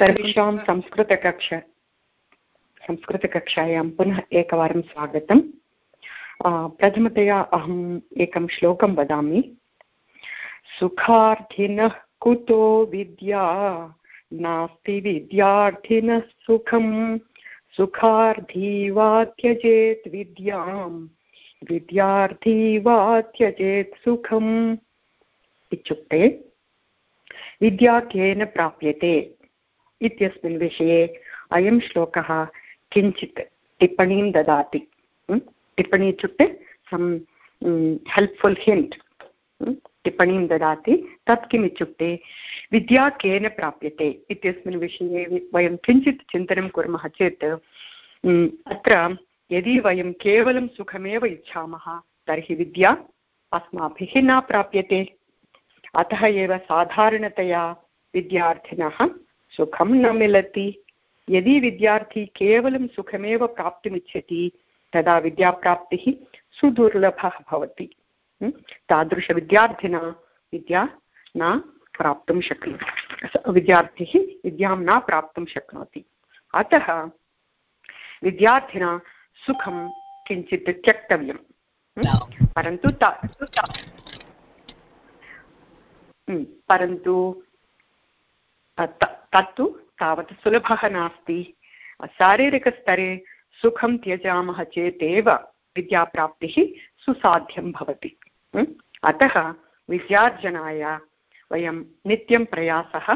सर्वेषां संस्कृतकक्ष, संस्कृतकक्षायां पुनः एकवारं स्वागतम्. प्रथमतया अहम् एकं श्लोकं वदामि. सुखार्थिनः कुतो विद्या? नास्ति विद्यार्थिनः सुखम् सुखार्थी वा त्यजेत् विद्यां विद्यार्थी वा त्यजेत् सुखम्? इत्युक्ते, विद्या केन प्राप्यते? इत्यस्मिन् विषये अयं श्लोकः किञ्चित् टिप्पणीं ददाति। टिप्पणी इत्युक्ते सम् हेल्प्फुल् हिण्ट् टिप्पणीं ददाति। तत् किम् इत्युक्ते, विद्या केन प्राप्यते इत्यस्मिन् विषये वयं किञ्चित् चिन्तनं कुर्मः चेत् अत्र यदि वयं केवलं सुखमेव इच्छामः, तर्हि विद्या अस्माभिः न प्राप्यते। अतः एव साधारणतया विद्यार्थिनः सुखं न मिलति। यदि विद्यार्थी केवलं सुखमेव प्राप्तुमिच्छति तदा विद्याप्राप्तिः सुदुर्लभः भवति। तादृशविद्यार्थिना विद्या न प्राप्तुं शक्नोति। विद्यार्थिः विद्यां न प्राप्तुं शक्नोति। अतः विद्यार्थिना सुखं किञ्चित् त्यक्तव्यं। परन्तु परन्तु तत्तु तावत् सुलभः नास्ति। शारीरिकस्तरे सुखं त्यजामः चेदेव विद्याप्राप्तिः सुसाध्यं भवति। अतः विद्यार्जनाय वयं नित्यं प्रयासः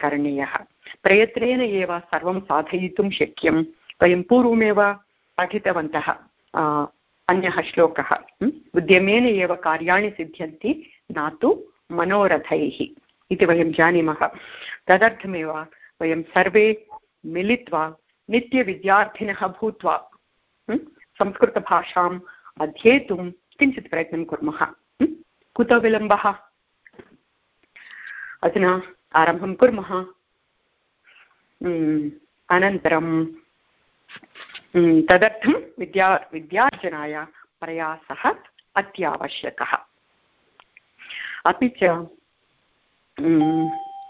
करणीयः। प्रयत्नेन एव सर्वं साधयितुं शक्यं। वयं पूर्वमेव पठितवन्तः अन्यः श्लोकः। उद्यमेन एव कार्याणि सिद्ध्यन्ति न तु मनोरथैः। इति वयं जानीमः। तदर्थमेव वयं सर्वे मिलित्वा नित्यविद्यार्थिनः भूत्वा संस्कृतभाषाम् अध्येतुं किञ्चित् प्रयत्नं कुर्मः। कुत विलम्बः? अधुना आरम्भं कुर्मः। अनन्तरं तदर्थं विद्या, विद्यार्जनाय प्रयासः अत्यावश्यकः। अपि च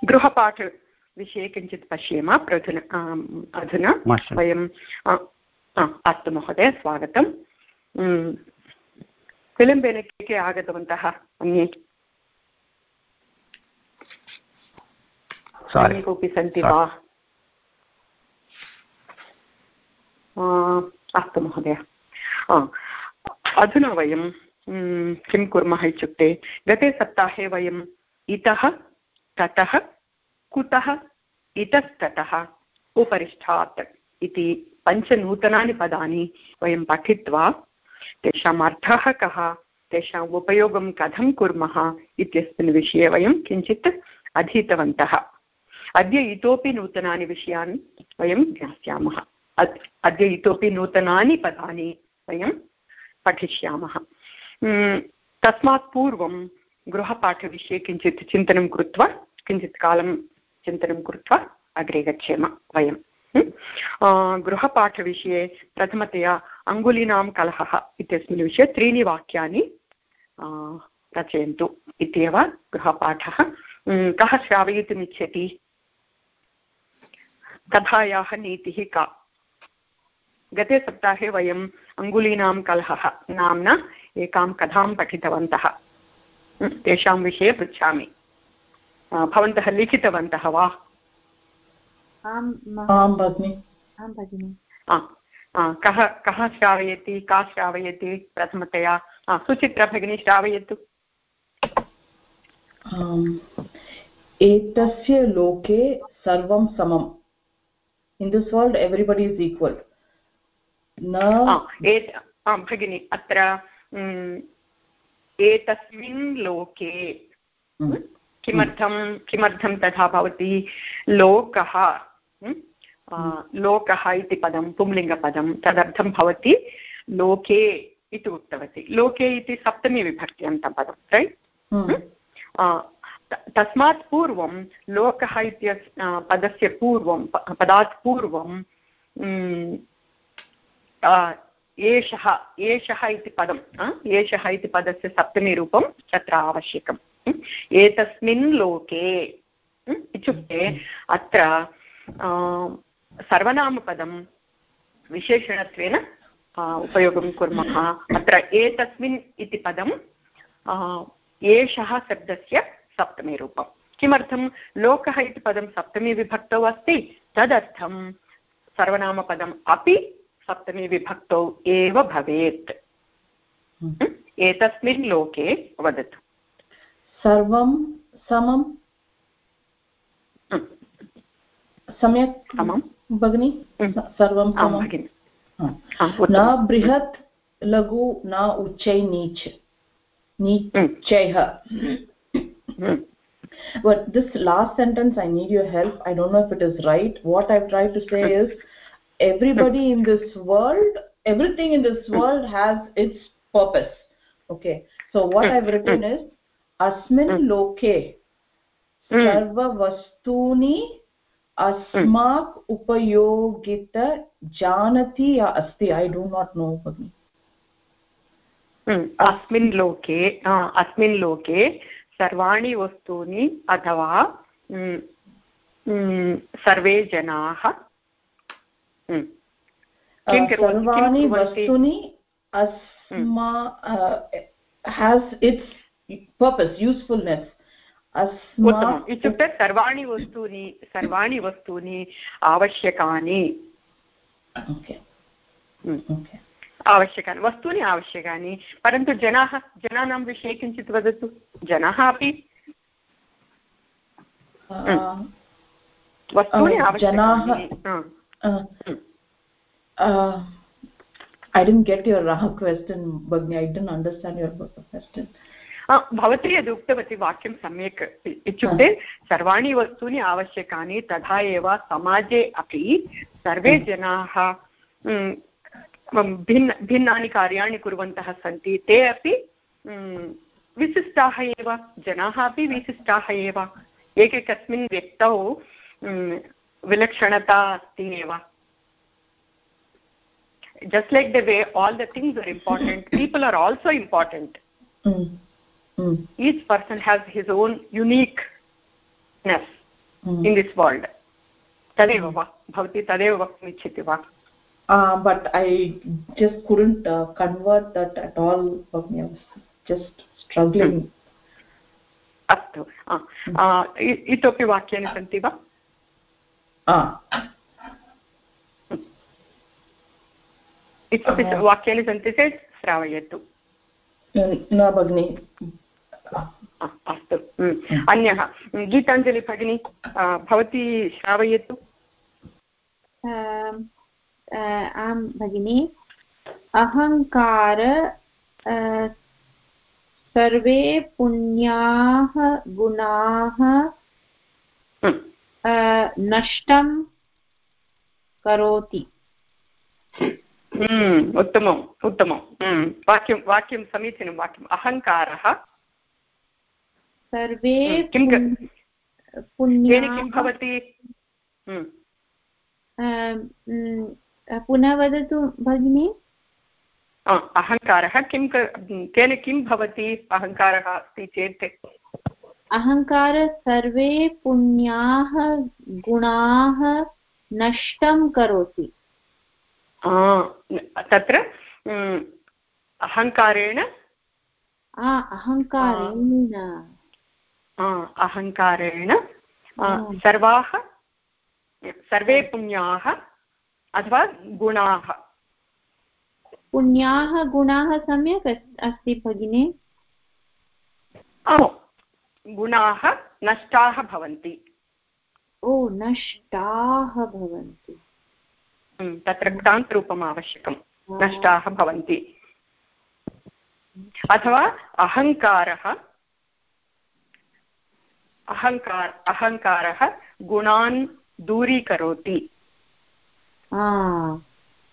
गृहपाठविषये किञ्चित् पश्येम प्रधुना अधुना वयं अस्तु महोदय स्वागतं विलम्बेन के के आगतवन्तः अन्ये अन्ये कोऽपि सन्ति वा अस्तु महोदय अधुना वयं किं कुर्मः इत्युक्ते गते सप्ताहे वयम् इतः ततः, कुतः, इतस्ततः, उपरिष्ठात् इति पञ्चनूतनानि पदानि वयं पठित्वा, तेषाम् अर्थः कः, तेषाम् उपयोगं कथं कुर्मः इत्यस्मिन् विषये वयं किञ्चित् अधीतवन्तः। अद्य इतोपि नूतनानि विषयान् वयं ज्ञास्यामः। अद्य इतोपि नूतनानि पदानि वयं पठिष्यामः। तस्मात् पूर्वं गृहपाठविषये किञ्चित् चिन्तनं कृत्वा किञ्चित् कालं चिन्तनं कृत्वा अग्रे गच्छेम वयं। गृहपाठविषये प्रथमतया अङ्गुलीनां कलहः इत्यस्मिन् विषये त्रीणि वाक्यानि रचयन्तु इत्येव गृहपाठः। कः श्रावयितुमिच्छति? कथायाः नीतिः का? गते सप्ताहे वयम् अङ्गुलीनां कलहः नाम्ना एकां कथां पठितवन्तः। तेषां विषये पृच्छामि। भवन्तः लिखितवन्तः वा कः कः श्रावयति का श्रावयति प्रथमतया सुचित्रा भगिनी श्रावयतु एतस्य लोके सर्वं समम् in this world everybody is equal न भगिनि अत्र एतस्मिन् लोके। किमर्थं किमर्थं तथा भवति लोकः लोकः इति पदं पुंलिङ्गपदं तदर्थं भवति लोके इति उक्तवती। लोके इति सप्तमी विभक्त्यन्तं पदं रैट्। तस्मात् पूर्वं लोकः इत्यस्य पदस्य पूर्वं पदात् पूर्वं एषः एषः इति पदम् एषः इति पदस्य सप्तमीरूपं तत्र आवश्यकम्। एतस्मिन् लोके इत्युक्ते अत्र सर्वनामपदं विशेषणत्वेन उपयोगं कुर्मः। अत्र एतस्मिन् इति पदं एषः शब्दस्य सप्तमीरूपं किमर्थं लोकः इति पदं सप्तमी विभक्तौ अस्ति? तदर्थं सर्वनामपदम् अपि सप्तमी विभक्तौ एव भवेत्। हम्म। एतस्मिन् लोके वदतु। सर्वं समं सम्यक् भगिनि सर्वं समं न बृहत् लघु न उच्चै नीच् नीचैः but this last sentence i need your help i don't know if it is right what i've tried to say is everybody in this world everything in this world has its purpose okay so what i've written is asmin loke sarva vastuni अस्माक् उपयोगित जानति या अस्ति? ऐ dough not no भगिनि अस्मिन् लोके अस्मिन् लोके सर्वाणि वस्तूनि अथवा सर्वे जनाः सर्वाणि वस्तूनि अस्मा हेस् इट्स् पर्पस् यूस्फुल्नेस् उत्तमम् इत्युक्ते सर्वाणि वस्तूनि सर्वाणि वस्तूनि आवश्यकानि। आवश्यकानि वस्तूनि आवश्यकानि परन्तु जनाः जनानां विषये किञ्चित् वदतु जनाः अपि। वस्तूनि आवश्यकानि I didn't get your question, Bagni. I didn't understand your question. भवती यद् उक्तवती वाक्यं सम्यक् इत्युक्ते सर्वाणि वस्तूनि आवश्यकानि तथा एव समाजे अपि सर्वे जनाः भिन्न भिन्नानि कार्याणि कुर्वन्तः सन्ति ते अपि विशिष्टाः एव जनाः अपि विशिष्टाः एव एकैकस्मिन् व्यक्तौ विलक्षणता अस्ति एव just like the way all the things are important people are also important. mm. mm. each person has his own uniqueness mm. in this world तदेव वा भवती तदेव वक्तुम् इच्छति वा but i just couldn't uh, convert that at all i was just struggling अस्तु इतोपि वाक्यानि सन्ति वा इतोपि वाक्यानि सन्ति चेत् श्रावयतु न भगिनि अस्तु. अन्यः. गीताञ्जलि भगिनी भवती श्रावयतु. आं भगिनि. अहङ्कार सर्वे पुण्याः गुणाः नष्टं करोति. उत्तमम् उत्तमं वाक्यं वाक्यं समीचीनं वाक्यम्. अहङ्कारः सर्वे किं किं भवति? पुनः वदतु भगिनि। अहङ्कारः किं केन किं भवति? अहङ्कारः अस्ति चेत्। अहङ्कार सर्वे पुण्याः गुणाः नष्टं करोति। तत्र अहङ्कारेण। अहङ्कारेण। अहङ्कारेण सर्वाः सर्वे पुण्याः अथवा गुणाः। पुण्याः गुणाः सम्यक् अस्ति भगिनि? गुणाः नष्टाः भवन्ति। ओ नष्टाः भवन्ति। तत्र क्तान्तरूपम् आवश्यकं। नष्टाः भवन्ति। अथवा अहङ्कारः अहङ्कार अहङ्कारः गुणान् दूरीकरोति।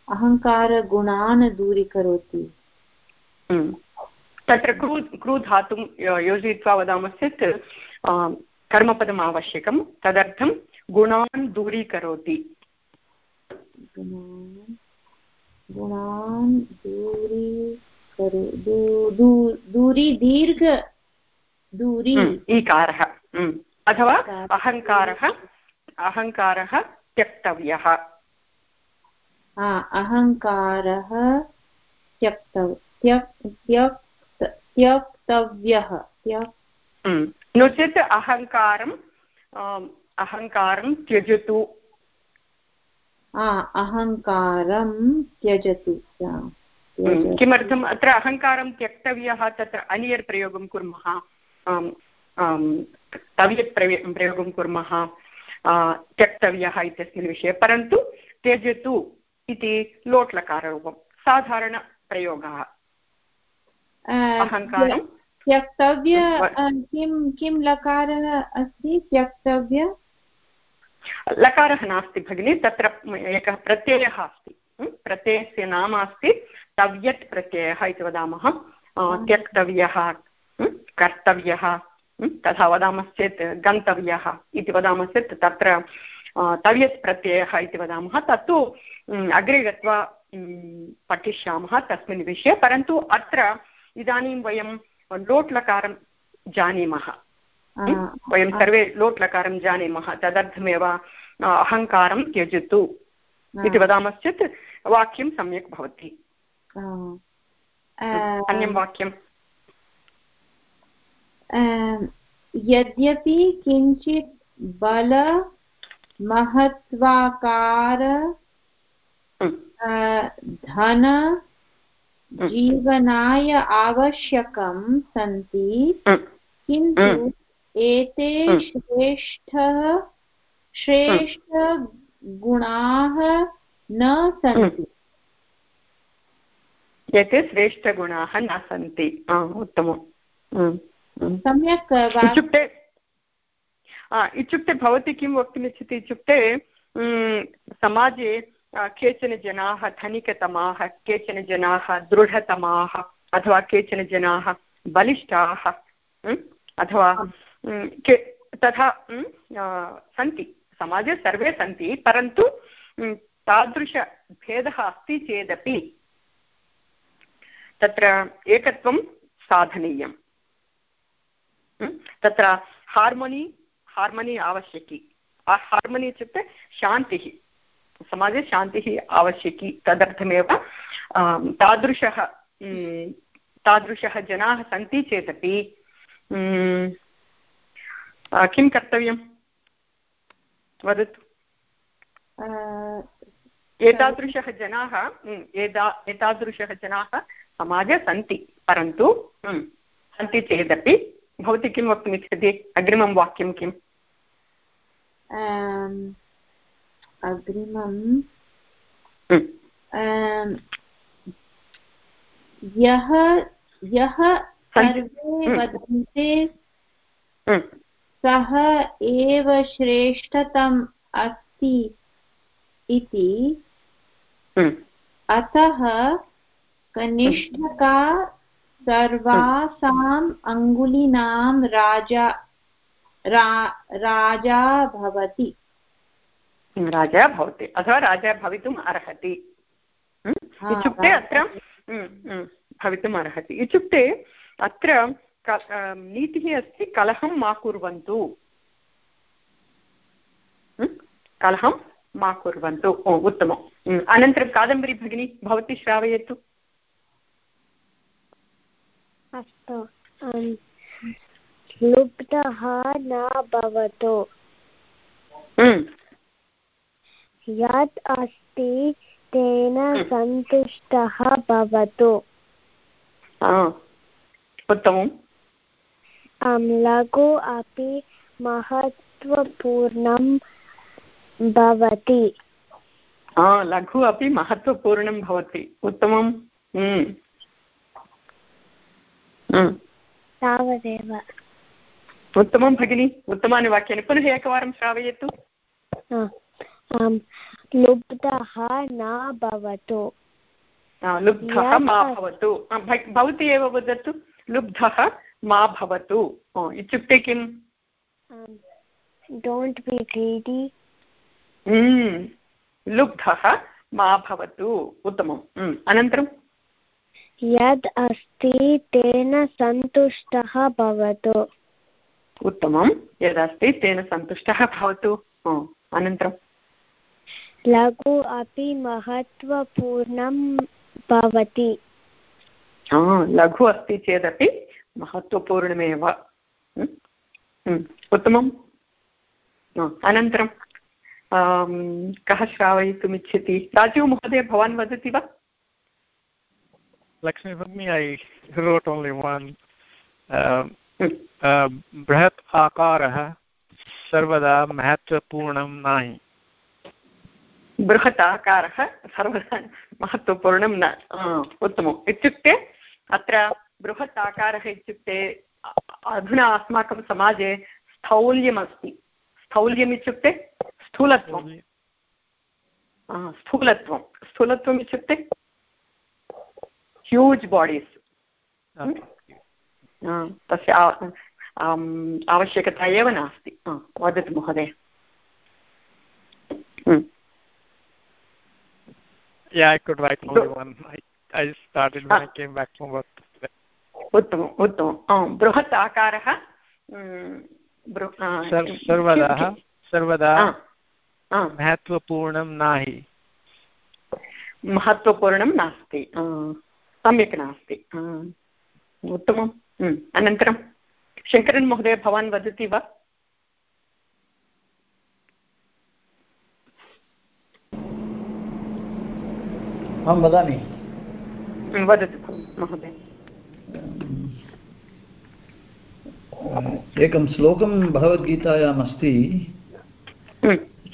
अहङ्कारगुणान् दूरीकरोति। तत्र क्रू क्रू धातुं योजयित्वा वदामश्चेत् कर्मपदम् आवश्यकं। तदर्थं गुणान् दूरीकरोति। गुणान् दूरी दूरी दीर्घ दूरी। ईकारः। अथवा अहङ्कारः अहङ्कारः त्यक्तव्यः। अहङ्कारः त्यक्तव् त्यक् त्यक् त्यक्तव्यः त्यक्। नो चेत् अहङ्कारम् अहङ्कारं त्यजतु। अहङ्कारं त्यजतु किमर्थम् अत्र अहङ्कारं त्यक्तव्यः तत्र अनियर् प्रयोगं कुर्मः? तव्यत् प्रयोगं कुर्मः त्यक्तव्यः इत्यस्मिन् विषये। परन्तु त्यजतु इति लोट्लकाररूपं साधारणप्रयोगः अहङ्कारं। त्यक्तव्य किं किं लकारः अस्ति? त्यक्तव्य? लकारः नास्ति भगिनि तत्र एकः प्रत्ययः अस्ति। प्रत्ययस्य नाम अस्ति तव्यत् प्रत्ययः इति वदामः। त्यक्तव्यः कर्तव्यः तथा वदामश्चेत् गन्तव्यः इति वदामश्चेत् तत्र तव्यत् प्रत्ययः इति वदामः तत्तु अग्रे गत्वा पठिष्यामः तस्मिन् विषये परन्तु अत्र इदानीं वयं लोट्लकारं जानीमः। वयं सर्वे लोट्लकारं जानीमः तदर्थमेव अहङ्कारं त्यजतु इति वदामश्चेत् वाक्यं सम्यक् भवति। अन्यं वाक्यं यद्यपि किञ्चित् बल महत्वाकार धन जीवनाय आवश्यकं सन्ति किन्तु एते श्रेष्ठः श्रेष्ठगुणाः न सन्ति। एते श्रेष्ठगुणाः न सन्ति। उत्तमम्। सम्यक् इत्युक्ते इत्युक्ते भवती किं वक्तुमिच्छति इत्युक्ते समाजे केचन जनाः धनिकतमाः केचन जनाः दृढतमाः अथवा केचन जनाः बलिष्ठाः अथवा के तथा सन्ति समाजे सर्वे सन्ति परन्तु तादृशभेदः अस्ति चेदपि तत्र एकत्वं साधनीयम्। तत्र हार्मोनि हार्मोनि आवश्यकी। हार्मोनि इत्युक्ते शान्तिः। समाजे शान्तिः आवश्यकी। तदर्थमेव तादृशः तादृशः जनाः सन्ति चेदपि किं कर्तव्यं वदतु। एतादृशः जनाः एता एतादृशः जनाः समाजे सन्ति परन्तु सन्ति चेदपि भवती किं वक्तुमिच्छति? अग्रिमं वाक्यं किम्? अग्रिमं यः यः सर्वे वदन्ते सः एव श्रेष्ठतम् अस्ति इति अतः कनिष्ठका सर्वासाम् अङ्गुलीनां राजा रा, राजा भवति। राजा भवति? अथवा राजा भवितुम् अर्हति। इत्युक्ते अत्र भवितुम् अर्हति। इत्युक्ते अत्र नीतिः अस्ति कलहं मा कुर्वन्तु। कलहं मा कुर्वन्तु। ओ उत्तमम्। अनन्तरं कादम्बरी भगिनी भवती श्रावयतु। अस्तु। लुब्धः न भवतु। यत् अस्ति तेन सन्तुष्टः भवतु। उत्तमम्। लघु अपि महत्त्वपूर्णं भवति। लघु अपि महत्त्वपूर्णं भवति। उत्तमम्। तावदेव. उत्तमं भगिनि उत्तमानि वाक्यानि. पुनः एकवारं श्रावयतु. लुब्धः न भवतु. लुब्धः मा भवतु. भवती एव वदतु. लुब्धः मा भवतु. इत्युक्ते किम्? डोण्ट् बि ग्रीडि. लुब्धः मा भवतु. उत्तमम्. अनन्तरं यद् अस्ति तेन सन्तुष्टः भवतु। उत्तमं। यदस्ति तेन सन्तुष्टः भवतु। अनन्तरं। लघु अपि महत्त्वपूर्णं भवति। लघु अस्ति चेदपि महत्त्वपूर्णमेव। उत्तमम्। अनन्तरं कः श्रावयितुमिच्छति? राजीव् महोदय भवान् वदति वा? Lakshmi Bhagni, I wrote only one. बृहत् आकारः सर्वदा महत्त्वपूर्णं नाहि बृहत् आकारः सर्वदा महत्त्वपूर्णं न उत्तमम् इत्युक्ते अत्र बृहत् आकारः इत्युक्ते अधुना अस्माकं समाजे स्थौल्यमस्ति स्थौल्यम् इत्युक्ते स्थूलत्वं स्थूलत्वं स्थूलत्वम् इत्युक्ते ह्यूज् बाडीस् तस्य आवश्यकता एव नास्ति वदतु महोदय Yeah, I could write only one. I, I started when I came back from work. उत्तमम् उत्तमं बृहत् आकारः सर्वदा सर्वदा महत्त्वपूर्णं नाहि महत्त्वपूर्णं नास्ति सम्यक् नास्ति। उत्तमम्। अनन्तरं शङ्करन् महोदय भवान् वदति वा? अहं वदामि। वदतु महोदय। एकं श्लोकं भगवद्गीतायाम् अस्ति।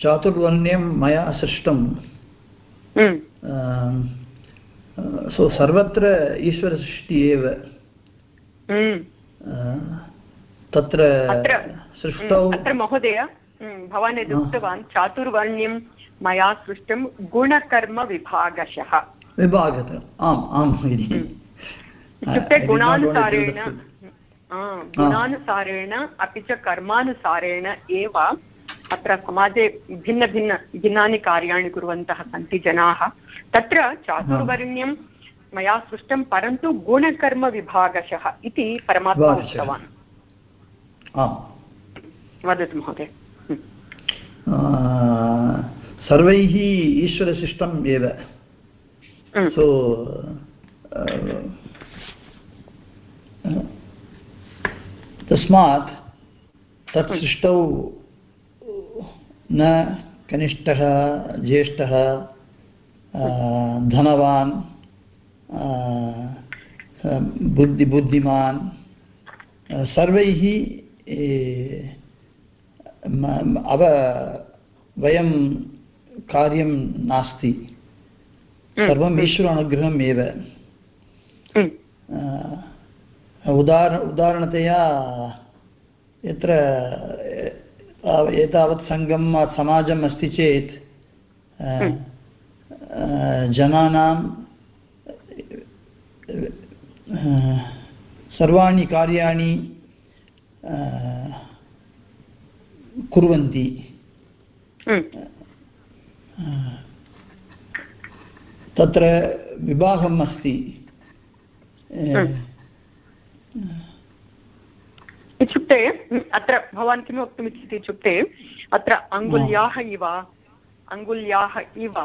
चातुर्वर्ण्यं मया सृष्टं सो सर्वत्र ईश्वरसृष्टि एव तत्र सृष्टौ महोदय भवान् यद् उक्तवान् चातुर्वर्ण्यं मया सृष्टं गुणकर्मविभागशः विभागः आम् आम् भगिनि इत्युक्ते गुणानुसारेण गुणानुसारेण अपि च कर्मानुसारेण एव अत्र समाजे भिन्नभिन्न भिन्नानि कार्याणि कुर्वन्तः सन्ति जनाः। तत्र चातुर्वर्ण्यं मया सृष्टं परन्तु गुणकर्मविभागशः इति परमात्मा उक्तवान्। वदतु महोदय। सर्वैः ईश्वरशिष्टम् एव। सो तस्मात् तत् सृष्टौ न कनिष्ठः ज्येष्ठः धनवान् बुद्धि बुद्धिमान् सर्वैः अव वयं कार्यं नास्ति। सर्वम् ईश्वर अनुग्रहम् एव। उदाहर उदाहरणतया यत्र एतावत् सङ्घं समाजम् अस्ति चेत् जनानां सर्वाणि कार्याणि कुर्वन्ति। तत्र विभागम् अस्ति। इत्युक्ते अत्र भवान् किं वक्तुमिच्छति इत्युक्ते अत्र अङ्गुल्याः इव अङ्गुल्याः इव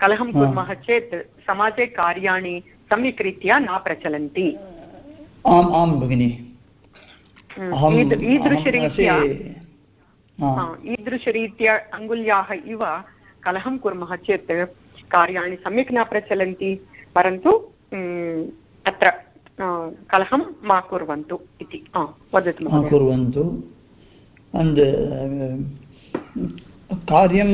कलहं कुर्मः चेत् समाजे कार्याणि सम्यक् रीत्या न प्रचलन्ति। आम् आं भगिनि। ईदृशरीत्या ईदृशरीत्या अङ्गुल्याः इव कलहं कुर्मः चेत् कार्याणि सम्यक् न प्रचलन्ति परन्तु अत्र कलहं मा कुर्वन्तु इति। वदतु कुर्वन्तु। अण्ड् कार्यं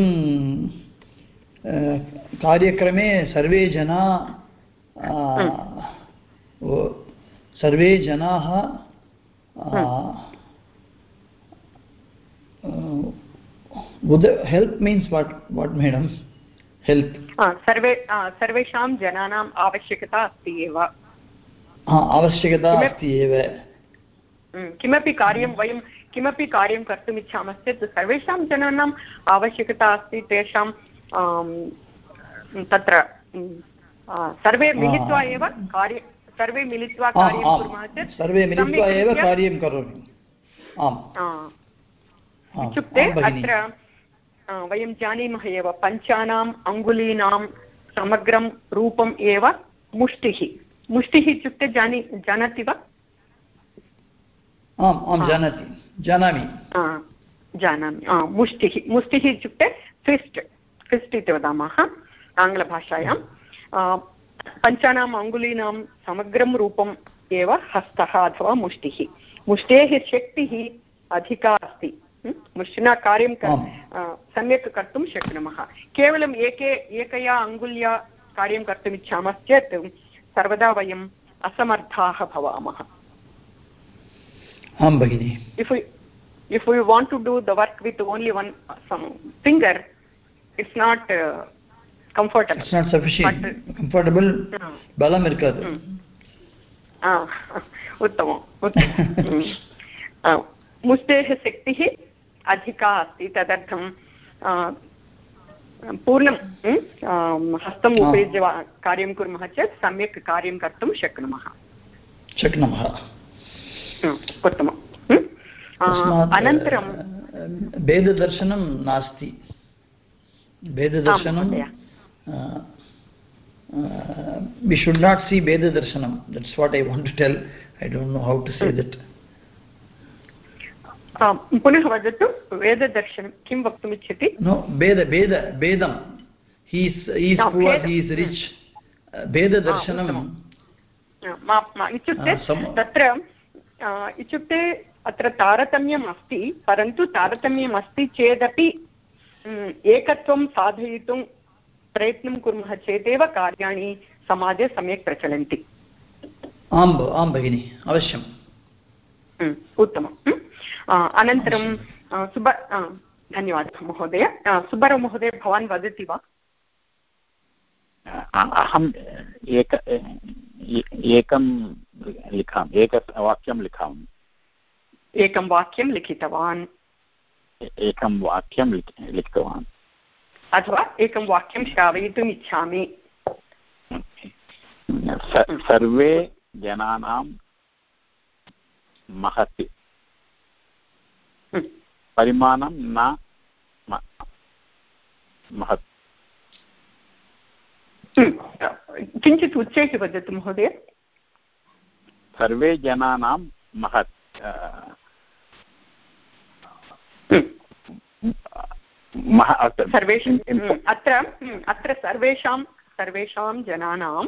कार्यक्रमे सर्वे जना सर्वे जनाः help means what what madam help सर्वे सर्वेषां जनानाम् आवश्यकता अस्ति एव। आवश्यकता अस्ति एव किमपि कार्यं वयं किमपि कार्यं कर्तुम् इच्छामश्चेत् सर्वेषां जनानाम् आवश्यकता अस्ति तेषां तत्र सर्वे मिलित्वा एव कार्य सर्वे मिलित्वा कार्यं कुर्मः चेत् सर्वे मिलित्वा एव कार्यं करोमि। आम्। इत्युक्ते अत्र वयं जानीमः एव पञ्चानाम् अङ्गुलीनां समग्रं रूपम् एव मुष्टिः। मुष्टिः इत्युक्ते जानी जानाति वा? आम् आं जानाति। जानामि। जानामि। मुष्टिः मुष्टिः इत्युक्ते फिस्ट् फिस्ट् इति वदामः आङ्ग्लभाषायां। पञ्चानाम् अङ्गुलीनां समग्रं रूपम् एव हस्तः अथवा मुष्टिः। मुष्टेः शक्तिः अधिका अस्ति। मुष्टिना कार्यं सम्यक् कर्तुं शक्नुमः। केवलम् एके एकया अङ्गुल्या कार्यं कर्तुम् इच्छामश्चेत् सर्वदा वयम् असमर्थाः भवामः आं भगिनि if you want to do the work with only one finger it's not comfortable बलम् इरुकादु मुष्टेः शक्तिः अधिका अस्ति तदर्थं पूर्णं हस्तम् उपयुज्य कार्यं कुर्मः चेत् सम्यक् कार्यं कर्तुं शक्नुमः शक्नुमः उत्तमम् अनन्तरं भेददर्शनं नास्ति भेददर्शनं we should not see veda darshanam that's what i want to tell i don't know how to say that पुनः वदतु वेददर्शनं किं वक्तुमिच्छति नो भेद भेद भेदं he is he is poor he is rich. भेददर्शनं इत्युक्ते तत्र इत्युक्ते अत्र तारतम्यम् अस्ति परन्तु तारतम्यम् अस्ति चेदपि एकत्वं साधयितुं प्रयत्नं कुर्मः चेदेव कार्याणि समाजे सम्यक् प्रचलन्ति आम् आं भगिनि अवश्यम् उत्तमम् अनन्तरं सुब धन्यवादः महोदय. सुब्बराव महोदय भवान् वदति वा? अहम् एक एकं लिखामि एकवाक्यं लिखामि. एकं वाक्यं लिखितवान्. एकं वाक्यं लिखितवान्. अथवा एकं वाक्यं श्रावयितुम् इच्छामि सर्वे जनानां महति परिमाणं न महत्। किञ्चित् उच्चैः वदतु महोदय। सर्वे जनानां महत्। सर्वेषाम् अत्र अत्र सर्वेषां सर्वेषां जनानां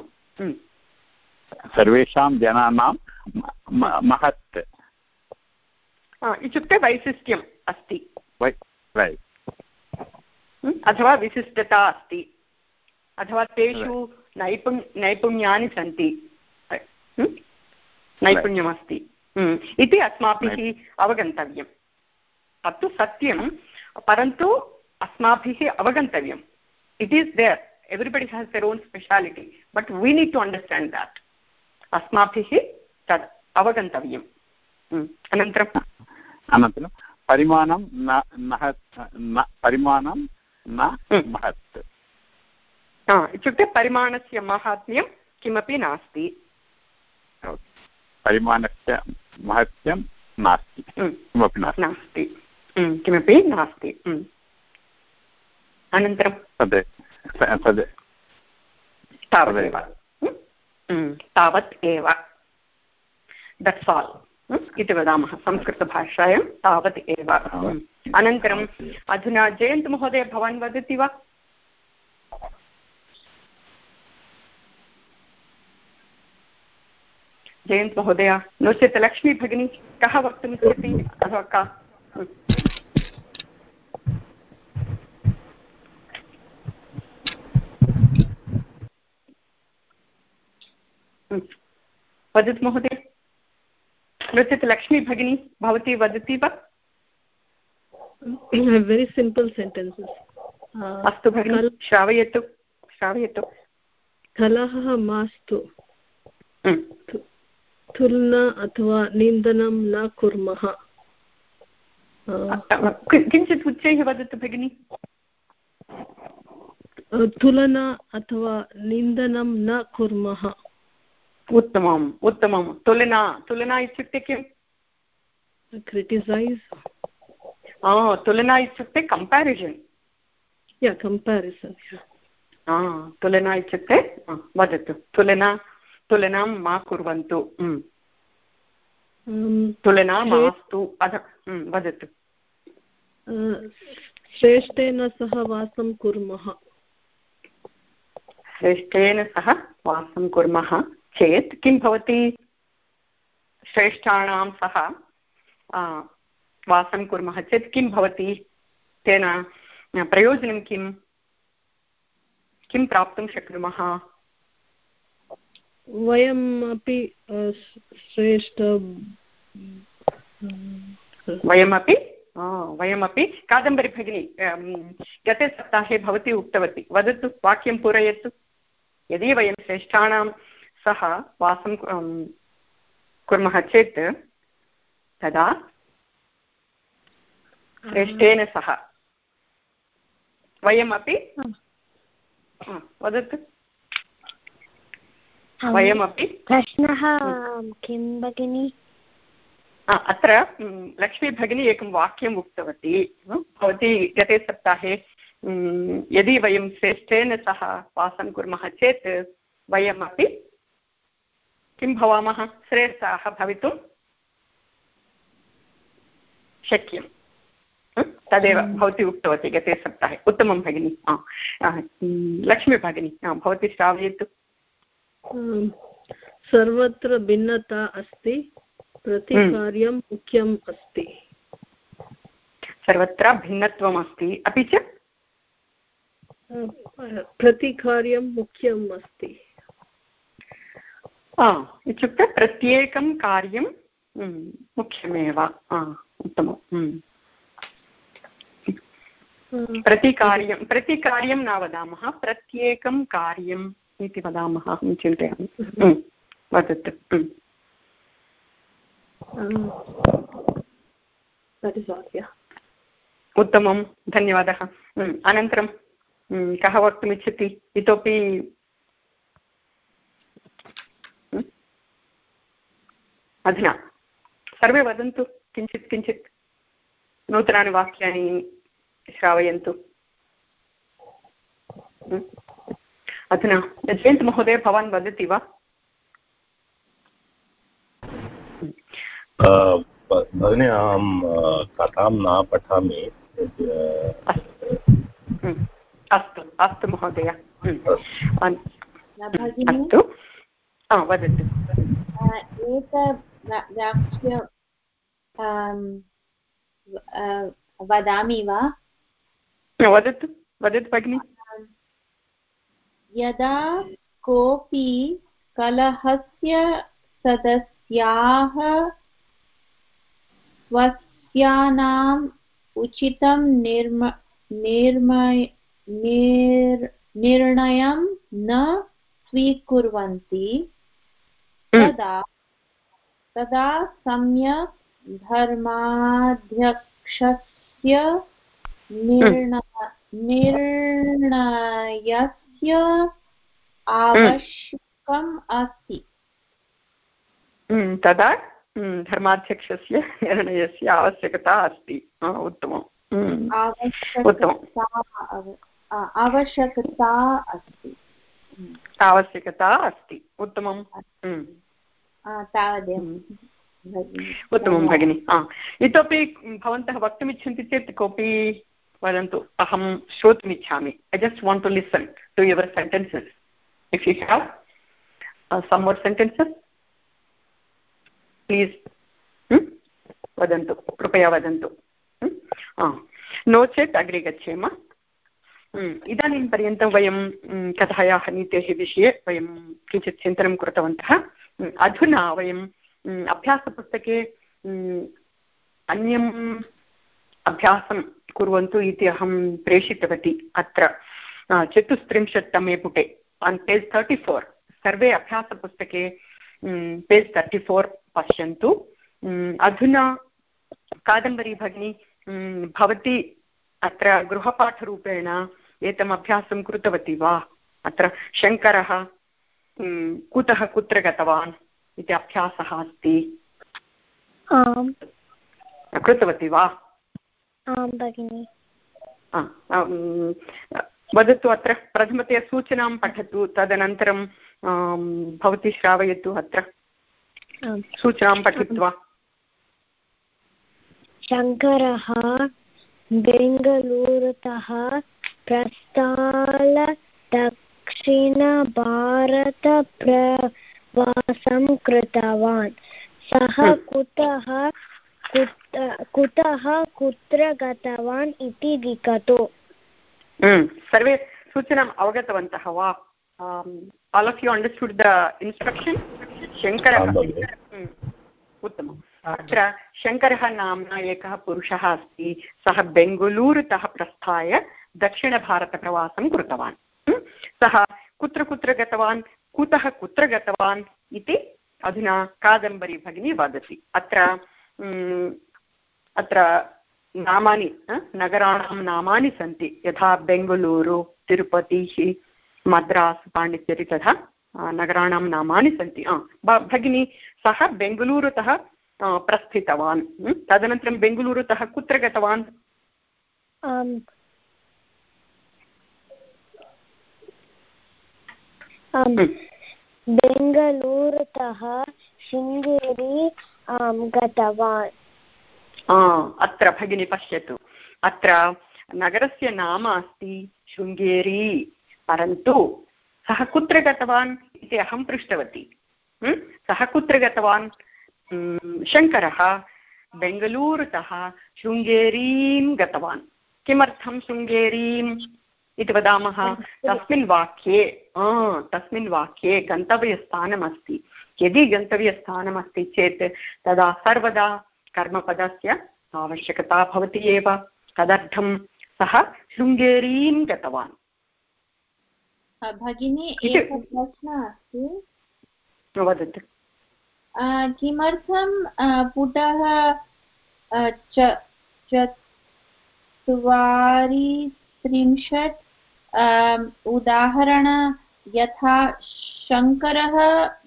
सर्वेषां जनानां महत्। इत्युक्ते वैशिष्ट्यम् अस्ति। अथवा विशिष्टता अस्ति। अथवा तेषु नैपुण् नैपुण्यानि सन्ति। नैपुण्यमस्ति। इति अस्माभिः अवगन्तव्यम्। तत्तु सत्यं। परन्तु अस्माभिः अवगन्तव्यम्। It is there everybody has their own speciality but we need to understand that अस्माभिः तद् अवगन्तव्यम्। अनन्तरम् अनन्तरं परिमाणं न परिमाणं न महत्। इत्युक्ते परिमाणस्य माहात्म्यं किमपि नास्ति। परिमाणस्य महत्त्वं नास्ति। किमपि नास्ति। किमपि नास्ति। अनन्तरं तद् तद्। तावदेव तावत् एव। दट्स् आल् इति वदामः संस्कृतभाषायां तावत् एव। अनन्तरम् अधुना जयन्तमहोदय भवान् वदति वा? जयन्त् महोदय नो चेत् लक्ष्मी भगिनी कः वक्तुमिच्छति अथवा का? वदतु महोदय। नो चेत् लक्ष्मी भगिनी भवती वदति वा? वेरि सिम्पल् सेण्टेन्सस् अस्तु भगिनि श्रावयतु श्रावयतु। कलहः मास्तु। तुलना अथवा निन्दनं न कुर्मः। किञ्चित् उच्चैः वदतु भगिनि। तुलना अथवा निन्दनं न कुर्मः। उत्तमम् उत्तमं तुलना तुलना इत्युक्ते किम्? क्रिटिसैस् तुलना इत्युक्ते कम्पारिसन् या कम्पारिसन् तुलना इत्युक्ते वदतु। तुलना तुलनां मा कुर्वन्तु। तुलना मास्तु। अध वदतु। श्रेष्ठेन सह वासं कुर्मः। श्रेष्ठेन सह वासं कुर्मः। चेत् किं भवति? श्रेष्ठाणां सह वासं कुर्मः चेत् किं भवति? तेन प्रयोजनं किं? किं प्राप्तुं शक्नुमः? वयम् अपि श्रेष्ठ वयमपि वयमपि कादम्बरी भगिनी गते सप्ताहे भवती उक्तवती वदतु वाक्यं पूरयतु। यदि वयं श्रेष्ठाणां सह वासं कुर्मः चेत् तदा श्रेष्ठेन सह वयमपि वदतु। वयमपि प्रश्नः किं भगिनि? अत्र लक्ष्मीभगिनी एकं वाक्यम् उक्तवती। भवती गते सप्ताहे यदि वयं श्रेष्ठेन सह वासं कुर्मः चेत् वयमपि किं भवामः? श्रेष्ठाः भवितुं? शक्यम् तदेव भवती उक्तवती गते सप्ताहे। उत्तमं भगिनि। लक्ष्मी भगिनी भवती श्रावयतु। सर्वत्र भिन्नता अस्ति। प्रतिकार्यं मुख्यम् अस्ति। सर्वत्र भिन्नत्वम् अस्ति। अपि च? प्रतिकार्यं मुख्यम् अस्ति। इत्युक्ते प्रत्येकं कार्यं मुख्यमेव उत्तमम् प्रतिकार्यं प्रतिकार्यं न वदामः प्रत्येकं कार्यम् इति वदामः अहं चिन्तयामि। वदतु उत्तमं धन्यवादः। अनन्तरं कः वक्तुमिच्छति? इतोपि अधुना। सर्वे वदन्तु किञ्चित् किञ्चित् नूतनानि वाक्यानि श्रावयन्तु। अधुना जयन्त् महोदय भवान् वदति वा? भगिनी अहं कथां न पठामि। अस्तु। अस्तु महोदय। अस्तु। वदतु। एकवाक्य वदामि वा? वदतु वदतु भगिनि। यदा कोऽपि कलहस्य सदस्याः स्वस्यानाम् उचितं निर्म निर्मय निर् निर्णयं न स्वीकुर्वन्ति तदा तदा सम्यक् धर्माध्यक्षस्य निर्णयस्य आवश्यकम् अस्ति। तदा धर्माध्यक्षस्य निर्णयस्य आवश्यकता अस्ति। उत्तमम्। उत्तमम्। आवश्यकता अस्ति। आवश्यकता अस्ति। उत्तमं तावदेव उत्तमं भगिनि इतोपि भवन्तः वक्तुमिच्छन्ति चेत् कोऽपि वदन्तु अहं श्रोतुमिच्छामि I just want to listen to your sentences if you have some more sentences please वदन्तु कृपया वदन्तु नो चेत् अग्रे गच्छेम इदानीं पर्यन्तं वयं कथायाः नीतेः विषये वयं किञ्चित् चिन्तनं कृतवन्तः अधुना वयं अभ्यासपुस्तके अन्यम् अभ्यासं कुर्वन्तु इति अहं प्रेषितवती अत्र चतुस्त्रिंशत्तमे पुटे आन् पेज् तर्टि फोर् सर्वे अभ्यासपुस्तके पेज् तर्टि फोर् पश्यन्तु अधुना कादम्बरी भगिनी भवती अत्र गृहपाठरूपेण एतम् अभ्यासं कृतवती वा अत्र शङ्करः कुतः कुत्र गतवान् इति अभ्यासः अस्ति? कृतवती वा? आं भगिनि। वदतु अत्र प्रथमतया सूचनां पठतु तदनन्तरं भवती श्रावयतु अत्र। सूचनां पठित्वा। शङ्करः बेङ्गलूरुतः प्रस्थाल दक्षिणभारतप्रवासं कृतवान्। सः हम्म। कुतः कुतः कुत्र गतवान् इति लिखतु हम्म। सर्वे सूचनाम् अवगतवन्तः वा? All of you understood the instruction शङ्करः उत्तमम्। अत्र शङ्करः नाम्ना एकः पुरुषः अस्ति। सः बेङ्गलूरुतः प्रस्थाय दक्षिणभारतप्रवासं कृतवान्। सः कुत्र कुत्र गतवान्, कुतः कुत्र गतवान् इति अधुना कादम्बरी भगिनी वदति। अत्र अत्र नामानि नगराणां नामानि सन्ति। यथा बेङ्गलूरु, तिरुपतिः, मद्रास्, पाण्डिचेरि तथा नगराणां नामानि सन्ति। भगिनी, सः बेङ्गलूरुतः प्रस्थितवान्। तदनन्तरं बेङ्गलूरुतः कुत्र गतवान्? बेङ्गलूरुतः शृङ्गेरी गतवान्। अत्र भगिनी पश्यतु। अत्र नगरस्य नाम अस्ति शृङ्गेरी। परन्तु सः कुत्र गतवान् इति अहं पृष्टवती। सः कुत्र गतवान्? शङ्करः बेङ्गलूरुतः शृङ्गेरीं गतवान्। किमर्थं शृङ्गेरीम्? इति वदामः तस्मिन् वाक्ये तस्मिन् वाक्ये गन्तव्यस्थानमस्ति। यदि गन्तव्यस्थानमस्ति चेत् तदा सर्वदा कर्मपदस्य आवश्यकता भवति एव। तदर्थं सः शृङ्गेरीं गतवान्। भगिनी एकः प्रश्नः अस्ति। वदतु। किमर्थं पुटः चत्वारित्रिंशत् उदाहरण यथा शङ्करः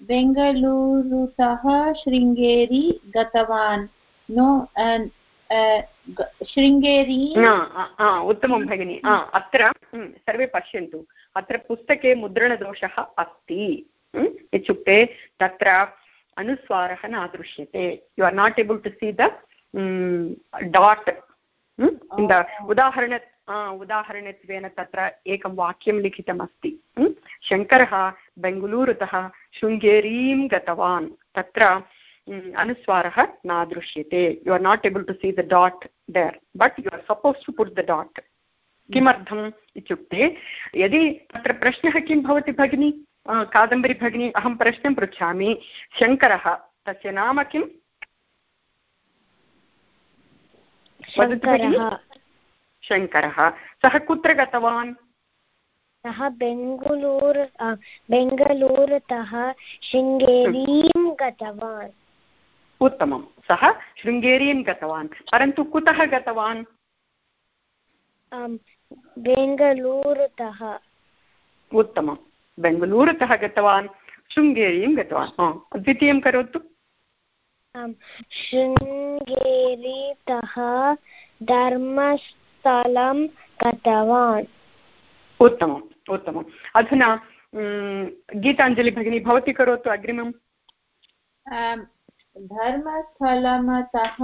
बेङ्गलूरुतः शृङ्गेरी गतवान्। नो शृङ्गेरी उत्तमं भगिनि। अत्र सर्वे पश्यन्तु। अत्र पुस्तके मुद्रणदोषः अस्ति। इत्युक्ते तत्र अनुस्वारः न दृश्यते you are not able to see the dot उदाहरण उदाहरणत्वेन तत्र एकं वाक्यं लिखितमस्ति शङ्करः बेङ्गलूरुतः शृङ्गेरीं गतवान् तत्र अनुस्वारः न दृश्यते you are not able to see the dot there but you are supposed to put the dot किमर्थम् इत्युक्ते, यदि तत्र प्रश्नः किं भवति भगिनी? कादम्बरी भगिनी, अहं प्रश्नं पृच्छामि. शङ्करः, तस्य नाम किम्? शङ्करः। सः कुत्र गतवान्? सः बेङ्गलूर् बेङ्गलूरुतः शृङ्गेरीं गतवान्। उत्तमं सः शृङ्गेरीं गतवान्। परन्तु कुतः गतवान्? बेङ्गलूरुतः। उत्तमं बेङ्गलूरुतः गतवान् शृङ्गेरीं गतवान्। द्वितीयं करोतु। शृङ्गेरीतः धर्मस्थलं गतवान्। उत्तमम् उत्तमम्। अधुना गीताञ्जलि भगिनी भवती करोतु अग्रिमम्। धर्मस्थलतः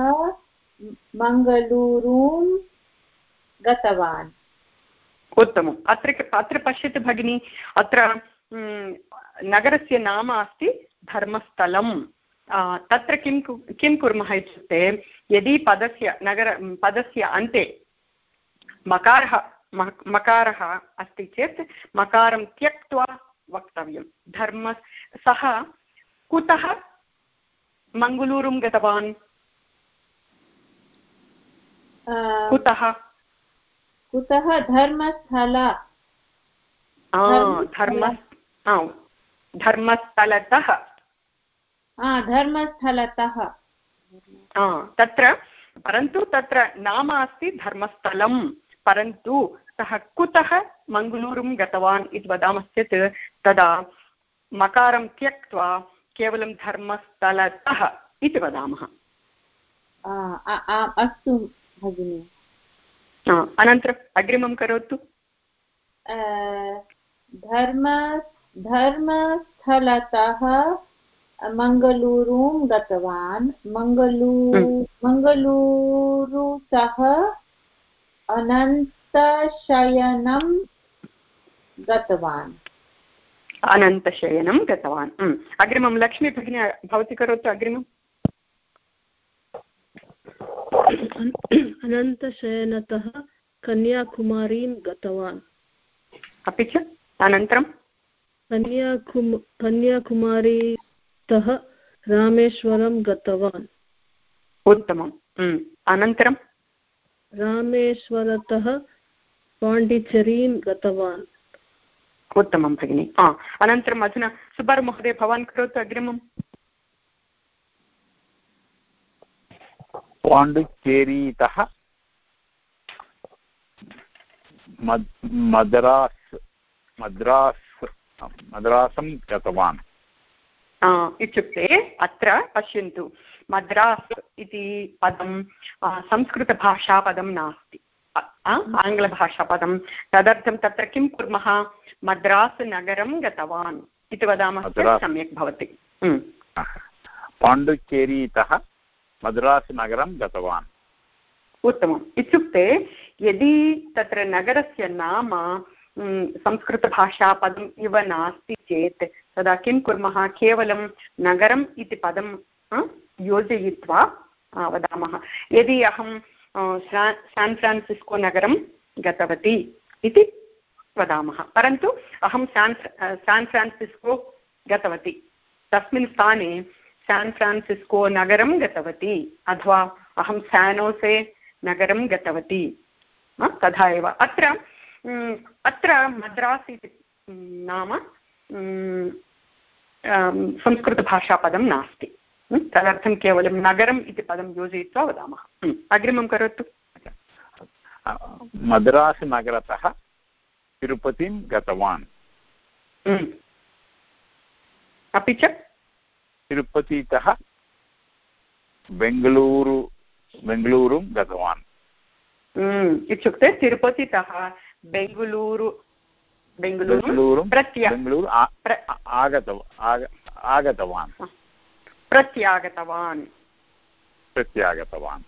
मङ्गलूरुं गतवान्। उत्तमम्। अत्र अत्र पश्यतु भगिनि अत्र नगरस्य नाम अस्ति धर्मस्थलं तत्र किं किं कुर्मः इत्युक्ते यदि पदस्य नगर पदस्य अन्ते मकारः मकारः अस्ति चेत् मकारं त्यक्त्वा वक्तव्यं। धर्म सः कुतः मङ्गलूरुं गतवान्? कुतः? कुतः धर्मस्थल? धर्म धर्मस्थलतः। धर्मस्थलतः। तत्र परन्तु तत्र नाम अस्ति धर्मस्थलं परन्तु सः कुतः मङ्गलूरुं गतवान् इति वदामश्चेत् तदा मकारं त्यक्त्वा केवलं धर्मस्थलतः इति वदामः। अस्तु भगिनि। अनन्तरम् अग्रिमं करोतु। धर्म धर्मस्थलतः मङ्गलूरुं गतवान्। मङ्गलू मङ्गलूरुतः अनन्तशयनं गतवान्। अनन्तशयनं गतवान्। अग्रिमं लक्ष्मी भगिनी भवती करोतु अग्रिमम्। अनन्तशयनतः कन्याकुमारीं गतवान्। अपि च अनन्तरं? कन्याकुम कन्याकुमारीतः रामेश्वरं गतवान्। उत्तमम्। अनन्तरं रामेश्वरतः पाण्डिचेरीं गतवान्। उत्तमं भगिनि। अनन्तरम् अधुना सुब्बारमहोदय भवान् करोतु अग्रिमम्? पाण्डुचेरीतः मद्रास् मद्रास् मद्रासं गतवान्। इत्युक्ते अत्र पश्यन्तु। मद्रास् इति पदं संस्कृतभाषापदं नास्ति। आङ्ग्लभाषापदं। तदर्थं तत्र किं कुर्मः? मद्रास् नगरं गतवान्। इति वदामः चेत् सम्यक् भवति। पाण्डुचेरीतः मद्रास् नगरं गतवान्। उत्तमम्। इत्युक्ते यदि तत्र नगरस्य नाम संस्कृतभाषापदम् इव नास्ति चेत् तदा किं कुर्मः? केवलं नगरम् इति पदं योजयित्वा वदामः। यदि अहं सान् फ्रान्सिस्को नगरं गतवती इति वदामः। परन्तु अहं सान् सान् फ्रान्सिस्को गतवती। तस्मिन् स्थाने सान् फ्रान्सिस्को नगरं गतवती अथवा अहं सानोसे नगरं गतवती तथा एव। अत्र अत्र मद्रास् इति नाम संस्कृतभाषापदं नास्ति। तदर्थं केवलं नगरम् इति पदं योजयित्वा वदामः अग्रिमं करोतु मद्रास् नगरतः तिरुपतिं गतवान् अपि च तिरुपतितः बेङ्गलूरु बेङ्गलूरुं गतवान् इत्युक्ते तिरुपतितः बेङ्गलूरु बेङ्गलूरु बेङ्गलूरु आगतवान् प्रत्यागतवान्। प्रत्यागतवान्।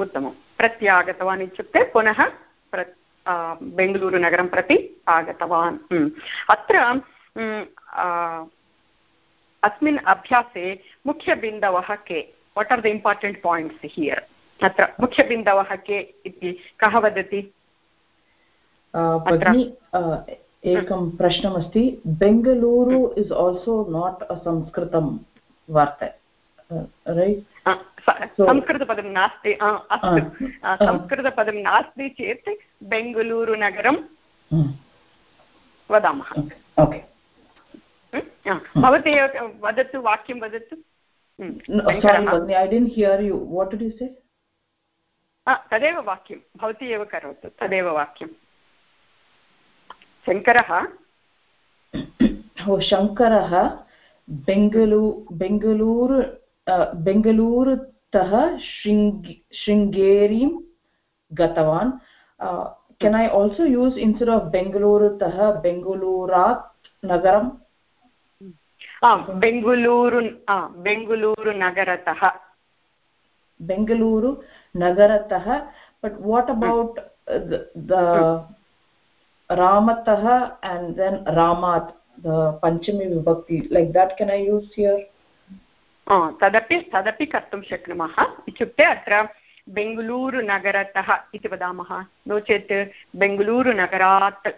उत्तमं प्रत्यागतवान् इत्युक्ते पुनः प्र बेङ्गलूरुनगरं प्रति आगतवान्। अत्र अस्मिन् अभ्यासे मुख्यबिन्दवः के? What are the important points here अत्र मुख्यबिन्दवः के इति कः वदति? एकं प्रश्नमस्ति। Bengaluru is also not a संस्कृतं वार्ता रैट् संस्कृतपदं नास्ति अस्तु. संस्कृतपदं नास्ति चेत् बेङ्गलूरुनगरं वदामः. भवती एव वदतु वाक्यं वदतु. तदेव वाक्यं. भवती एव करोतु. तदेव वाक्यं. शङ्करः? शङ्करः बेङ्गलू बेङ्गलूरु बेङ्गलूरुतः शृङ्गि शृङ्गेरीं गतवान् can I also use instead of बेङ्गलूरुतः बेङ्गलूरात् नगरं बेङ्गलूरु बेङ्गलूरुनगरतः Bengaluru नगरतः but what about the ramatah and then ramat the panchami vibhakti like that can i use here? तदपि तदपि कर्तुं शक्नुमः इत्युक्ते अत्र बेङ्गलूरुनगरतः इति वदामः नो चेत् बेङ्गलूरुनगरात्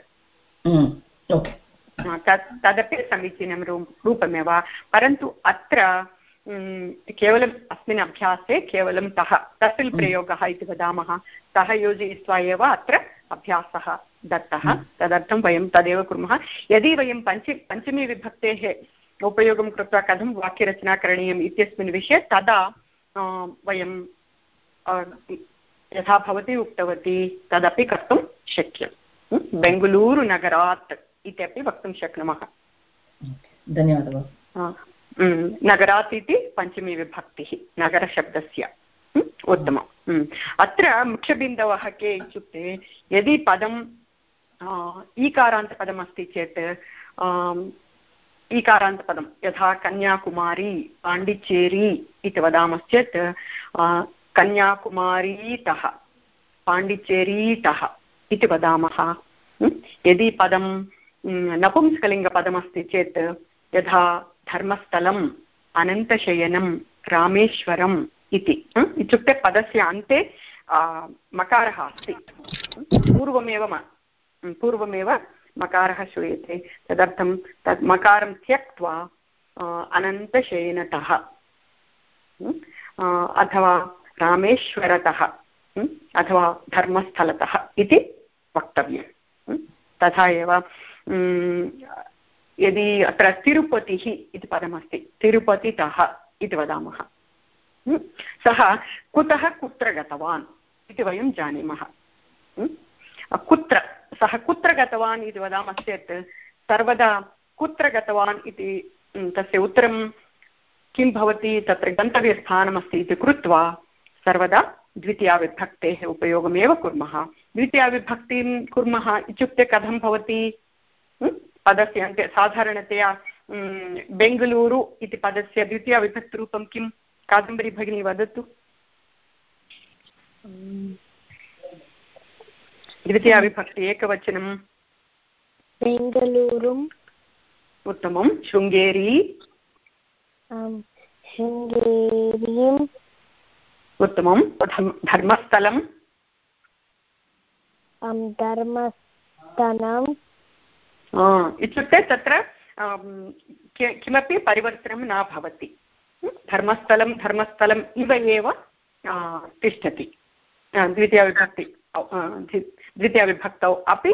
तदपि समीचीनं रूपमेव परन्तु अत्र केवलम् अस्मिन् अभ्यासे केवलं तः तसिल् प्रयोगः इति वदामः सः योजयित्वा एव अत्र अभ्यासः दत्तः। तदर्थं वयं तदेव कुर्मः। यदि वयं पञ्च पञ्चमीविभक्तेः उपयोगं कृत्वा कथं वाक्यरचना करणीयम् इत्यस्मिन् विषये तदा वयं यथा भवती उक्तवती तदपि कर्तुं शक्यं बेङ्गलूरुनगरात् इत्यपि वक्तुं शक्नुमः। धन्यवादः। नगरात् इति पञ्चमीविभक्तिः नगरशब्दस्य। उत्तमम्। हम्म। अत्र मुख्यबिन्दवः के इत्युक्ते, यदि पदं ईकारान्तपदमस्ति चेत् ईकारान्तपदं यथा कन्याकुमारी, पाण्डिचेरी इति वदामश्चेत् कन्याकुमारीतः, पाण्डिचेरीतः इति वदामः। यदि पदं नपुंसकलिङ्गपदमस्ति चेत्, यथा धर्मस्थलम्, अनन्तशयनं, रामेश्वरम् इति इत्युक्ते पदस्य अन्ते मकारः अस्ति। पूर्वमेव पूर्वमेव मकारः श्रूयते। तदर्थं तत् मकारं त्यक्त्वा अनन्तशयनतः अथवा रामेश्वरतः अथवा धर्मस्थलतः इति वक्तव्यं तथा एव यदि अत्र तिरुपतिः इति पदमस्ति, तिरुपतितः इति वदामः। सः कुतः कुत्र गतवान् इति वयं जानीमः। कुत्र? सः कुत्र गतवान् इति वदामश्चेत् सर्वदा कुत्र गतवान् इति तस्य उत्तरं किं भवति, तत्र गन्तव्यस्थानमस्ति इति कृत्वा सर्वदा द्वितीयाविभक्तेः उपयोगमेव कुर्मः। द्वितीयाविभक्तिं कुर्मः इत्युक्ते कथं भवति? पदस्य अन्ते, साधारणतया बेङ्गलूरु इति पदस्य द्वितीयाविभक्तिरूपं किं कादम्बरी भगिनी वदतु। द्वितीयाविभक्ति एकवचनं बेङ्गलूरुम्। उत्तमं शृङ्गेरी। शृङ्गेरीम्। उत्तमं धर्मस्थलं धर्मस्थलम्। इत्युक्ते तत्र किमपि परिवर्तनं न भवति। धर्मस्थलं धर्मस्थलम् इव एव तिष्ठति। द्वितीयविभक्ति द्वितीयविभक्तौ अपि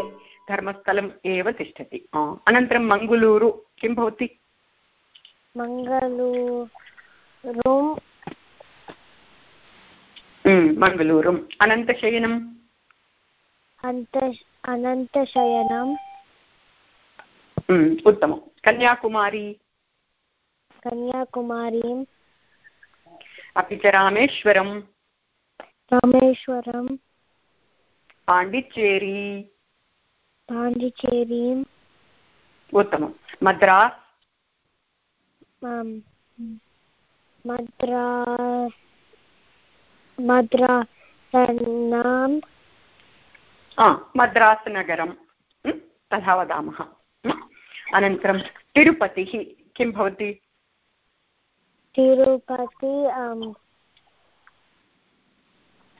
धर्मस्थलम् एव तिष्ठति। अनन्तरं मङ्गलूरु किं भवति? मङ्गलूरु मङ्गलूरुम्। अनन्तशयनम्। अनन्तशयनम् उत्तमं कन्याकुमारी? कन्याकुमारीम्। अपि च रामेश्वरं रामेश्वरं पाण्डिचेरी। पाण्डिचेरीम्। उत्तमं मद्रास्। मद्रास् मद्रासनां मद्रास् नगरं तथा वदामः। अनन्तरं तिरुपतिः। किं भवति? तिरुपति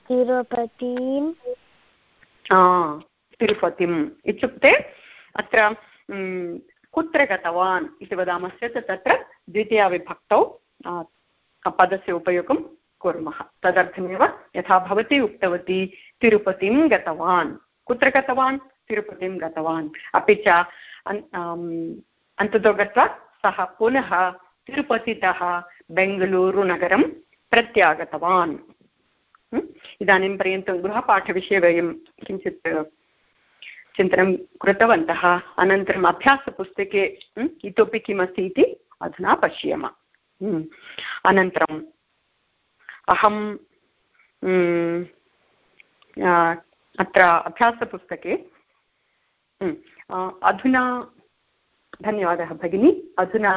तिरुपतिं। तिरुपतिम् इत्युक्ते अत्र कुत्र गतवान् इति वदामश्चेत् तत्र द्वितीयाविभक्तौ पदस्य उपयोगं कुर्मः। तदर्थमेव यथा भवती उक्तवती, तिरुपतिं गतवान्। कुत्र गतवान्? तिरुपतिं गतवान्। अपि च अन्ततो गत्वा सः पुनः तिरुपतितः बेङ्गलूरुनगरं प्रत्यागतवान्। इदानीं पर्यन्तं गृहपाठविषये वयं किञ्चित् चिन्तनं कृतवन्तः। अनन्तरम् अभ्यासपुस्तके इतोपि किमस्ति इति अधुना पश्येम। अनन्तरम् अहं अत्र अभ्यासपुस्तके अधुना, धन्यवादः भगिनी, अधुना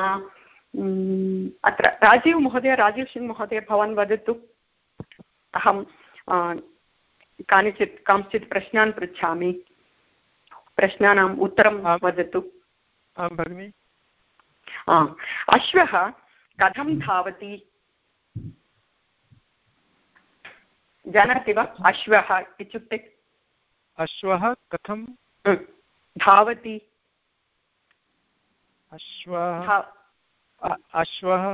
अत्र राजीव् महोदय राजीव् सिङ्ग् महोदय भवान् वदतु अहं कानिचित् कांश्चित् प्रश्नान् पृच्छामि। प्रश्नानाम् उत्तरं वदतु। भगिनि। अश्वः कथं धावति? जानाति वा अश्वः इत्युक्ते? अश्वः कथं? धावति। अश्वः अश्वः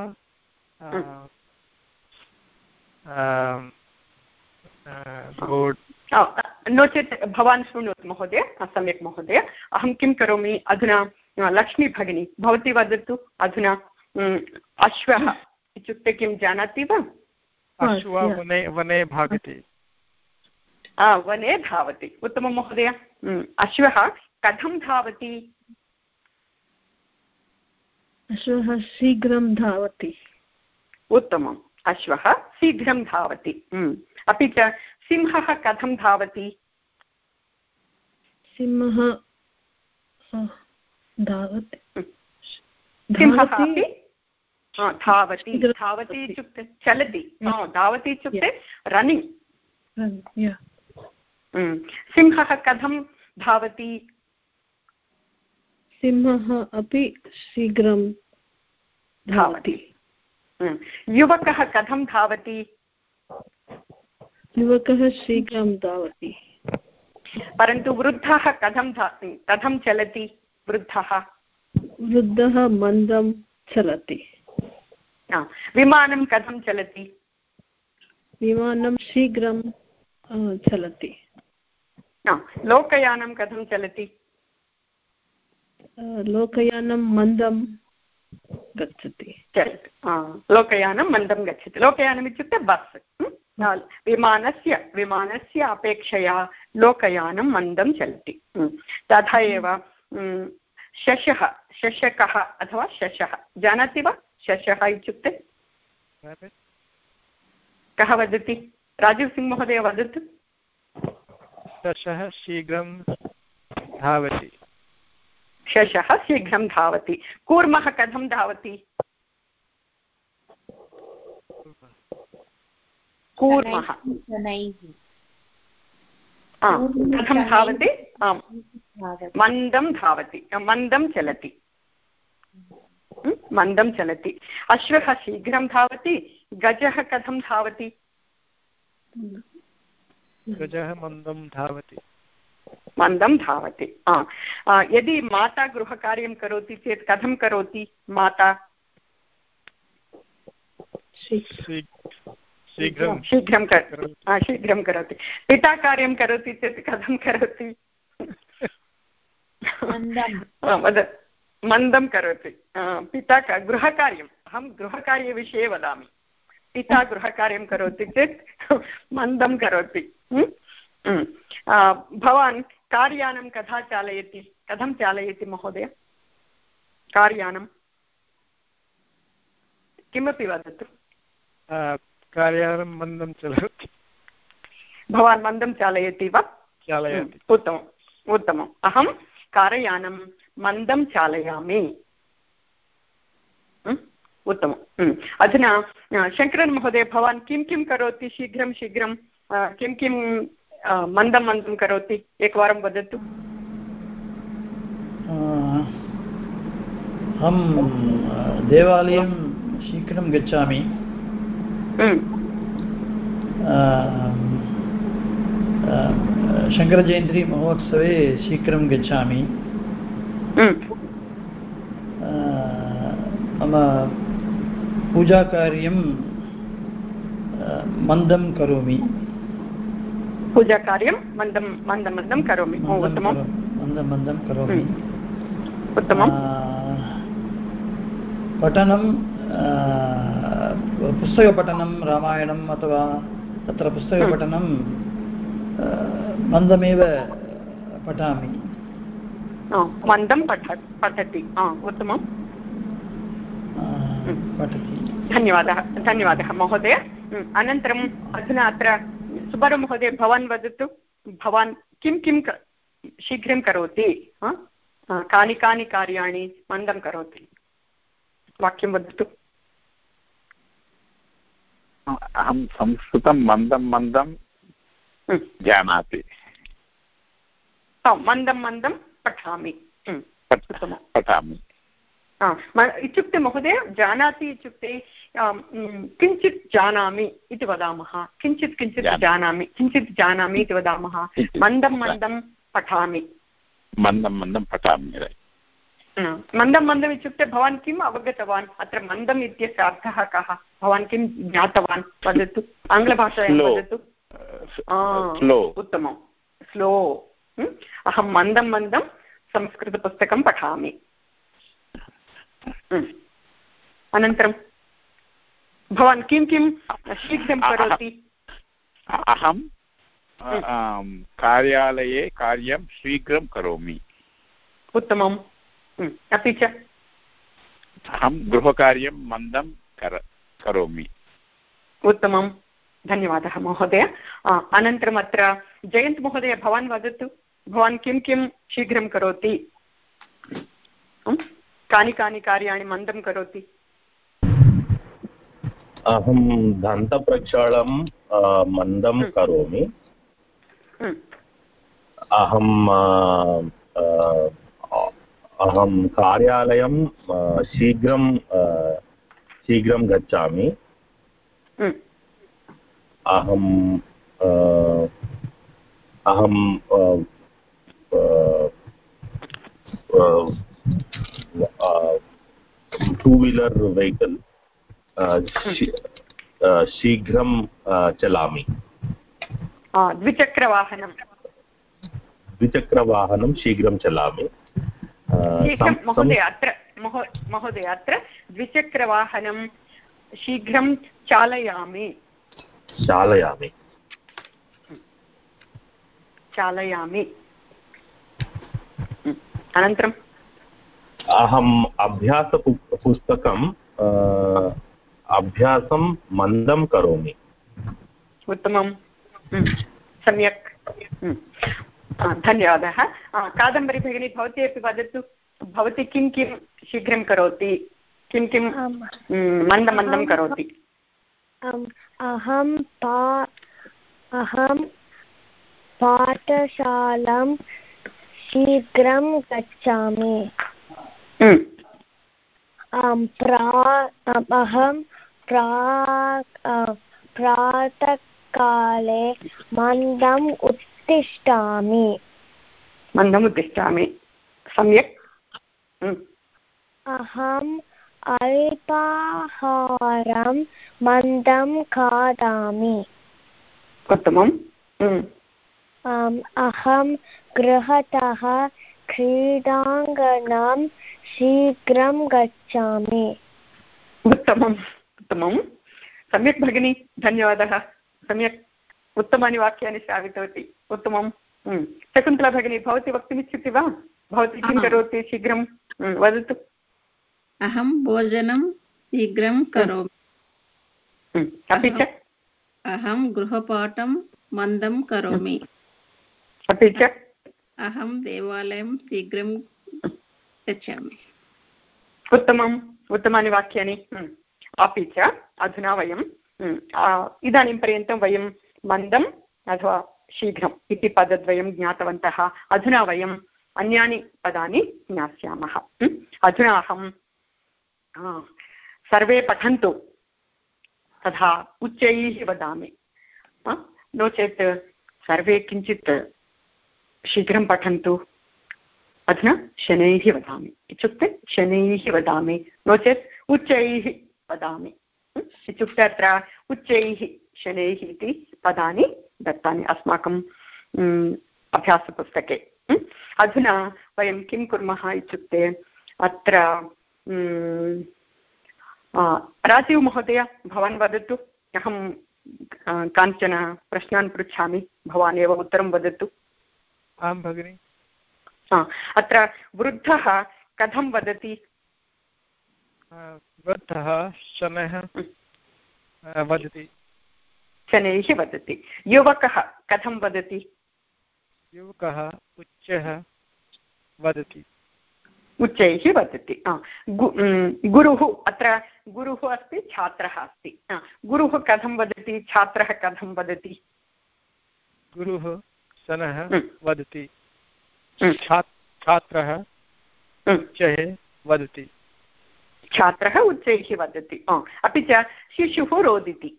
नो चेत् भवान् शृणोतु महोदय सम्यक् महोदय। अहं किं करोमि अधुना लक्ष्मी भगिनी भवती वदतु अधुना अश्वः इत्युक्ते किं जानाति वा? अश्वः वने वने भागति। वने धावति उत्तमं महोदय। अश्वः कथं धावति? अश्वः शीघ्रं धावति। उत्तमम्। अश्वः शीघ्रं धावति। अपि च सिंहः कथं धावति? सिंहः धावति। सिंहः अपि? धावति। धावति इत्युक्ते चलति। धावति इत्युक्ते रनिङ्ग् सिंहः कथं धावति? सिंहः अपि शीघ्रं धावति। युवकः कथं धावति? युवकः शीघ्रं धावति। परन्तु वृद्धः कथं कथं चलति वृद्धः? वृद्धः मन्दं चलति। विमानं कथं चलति? विमानं शीघ्रं चलति। लोकयानं कथं चलति? लोकयानं मन्दं गच्छति। लोकयानं मन्दं गच्छति। लोकयानम् इत्युक्ते बस्। विमानस्य विमानस्य अपेक्षया लोकयानं मन्दं चलति। तथा एव शशः शशकः अथवा शशः। जानाति वा? शशः इत्युक्ते? कः वदति? राजीव् सिङ्ग् महोदय वदतु। शशः शीघ्रं धावति। शशः शीघ्रं धावति। कूर्मः कथं धावति? कूर्मः। कथं धावति? आम्। मन्दं धावति। मन्दं चलति। मन्दं चलति। अश्वः शीघ्रं धावति। गजः कथं धावति? गजः मन्दं धावति। मन्दं धावति। यदि माता गृहकार्यं करोति चेत् कथं करोति माता? शीघ्रं। शीघ्रं करोति। पिता कार्यं करोति चेत् कथं करोति? वद मन्दं करोति। पिता गृहकार्यम्। अहं गृहकार्यविषये वदामि। पिता गृहकार्यं करोति चेत् मन्दं करोति। भवान् कार्यानं कथा चालयति कथं चालयति महोदय? कार्यानं। किमपि वदतु। कार्यानं मन्दं चलति। भवान् मन्दं चालयति वा? चालयति। उत्तमम् उत्तमम्। अहं कारयानं मन्दं चालयामि। उत्तमम्। अधुना शङ्करन् महोदय भवान् किं किं करोति शीघ्रं शीघ्रं? किं किं मन्दं मन्दं करोति एकवारं वदतु अहं देवालयं शीघ्रं गच्छामि शङ्करजयन्तीमहोत्सवे शीघ्रं गच्छामि मम पूजाकार्यं मन्दं करोमि पूजाकार्यं मन्दं मन्दं मन्दं करोमि। उत्तमं मन्दं मन्दं करोमि। उत्तमं पठनं पुस्तकपठनं रामायणम् अथवा तत्र पुस्तकपठनं मन्दमेव पठामि। मन्दं पठ पठति। उत्तमं पठति। धन्यवादः धन्यवादः महोदय। अनन्तरम् अधुना अत्र सुब्बरमहोदय भवान् वदतु भवान् किं किं शीघ्रं करोति? कानि कानि कार्याणि मन्दं करोति? वाक्यं वदतु। अहं संस्कृतं मन्दं मन्दं जानाति मन्दं मन्दं पठामि। पठामि। इत्युक्ते महोदय जानाति इत्युक्ते किञ्चित् जानामि इति वदामः। किञ्चित् किञ्चित् जानामि। किञ्चित् जानामि इति वदामः। मन्दं मन्दं पठामि। मन्दं मन्दं पठामि मन्दं मन्दम् इत्युक्ते भवान् किम् अवगतवान्? अत्र मन्दम् इत्यस्य अर्थः कः? भवान् किं ज्ञातवान्? वदतु। आङ्ग्लभाषायां वदतु। उत्तमं। स्लो अहं मन्दं मन्दं संस्कृतपुस्तकं पठामि। अनन्तरं भवान् किं किं शीघ्रं करोति? अहं कार्यालये कार्यं शीघ्रं करोमि। उत्तमम्। अपि च? अहं गृहकार्यं मन्दं कर करोमि। उत्तमं। धन्यवादः महोदय। अनन्तरम् अत्र जयन्त् महोदय भवान् वदतु। भवान् किं किं शीघ्रं करोति? कानि कानि कार्याणि मन्दं करोति। अहं दन्तप्रक्षालं मन्दं हम्म। करोमि। हम्म, अहं अहं कार्यालयं शीघ्रं शीघ्रं गच्छामि। हम्म, अहं अहं टू व्हीलर् वेहिकल् शीघ्रं चलामि द्विचक्रवाहनं द्विचक्रवाहनं शीघ्रं चलामि महोदय अत्र महोदय अत्र द्विचक्रवाहनं शीघ्रं चालयामि चालयामि चालयामि अनन्तरम् अहम् अभ्यासपुस्तकं अभ्यासं मन्दं करोमि। उत्तमं सम्यक्। धन्यवादः। कादम्बरी भगिनी भवती अपि वदतु भवती किं किं शीघ्रं करोति? किं किं मन्दमन्दं करोति? अहं पा अहं पाठशालां शीघ्रं गच्छामि। अहं प्रातःकाले मन्दम् उत्तिष्ठामि मन्दम् उत्तिष्ठामि सम्यक् अहम् अल्पाहारं मन्दं खादामि उत्तमम् अहं गृहतः क्रीडाङ्गणं शीघ्रं गच्छामि। उत्तमम् उत्तमं सम्यक् भगिनी धन्यवादः। सम्यक् उत्तमानि वाक्यानि श्रावितवती। उत्तमं। शकुन्तला भगिनी भवती वक्तुमिच्छति वा? भवती किं करोति? शीघ्रं वदतु। अहं भोजनं शीघ्रं करोमि। अपि च? अहं गृहपाठं मन्दं करोमि। अपि च? अहं देवालयं शीघ्रं गच्छामि। उत्तमम्, उत्तमानि वाक्यानि अपि च अधुना वयं इदानीं पर्यन्तं वयं मन्दम् अथवा शीघ्रम् इति पदद्वयं ज्ञातवन्तः। अधुना वयम् अन्यानि पदानि ज्ञास्यामः। अधुना अहं सर्वे पठन्तु, तथा उच्चैः वदामि। नो चेत् सर्वे किञ्चित् शीघ्रं पठन्तु। अधुना शनैः वदामि। इत्युक्ते शनैः वदामि। नो चेत् उच्चैः वदामि। इत्युक्ते अत्र उच्चैः, शनैः इति पदानि दत्तानि अस्माकं अभ्यासपुस्तके। अधुना वयं किं कुर्मः इत्युक्ते अत्र राजीव् महोदय, भवान् वदतु। अहं काञ्चन प्रश्नान् पृच्छामि। भवान् एव उत्तरं वदतु। आं भगिनि? अत्र वृद्धः कथं वदति? वृद्धः शनैः वदति। शनैः वदति। युवकः कथं वदति? युवकः उच्चः वदति। उच्चैः वदति। गुरुः अत्र गुरुः अस्ति छात्रः अस्ति। गुरुः कथं वदति? छात्रः कथं वदति? गुरुः शनः वदति। छात्रः उच्चैः वदति। छात्रः उच्चैः वदति। अपि च शिशुः रोदिति।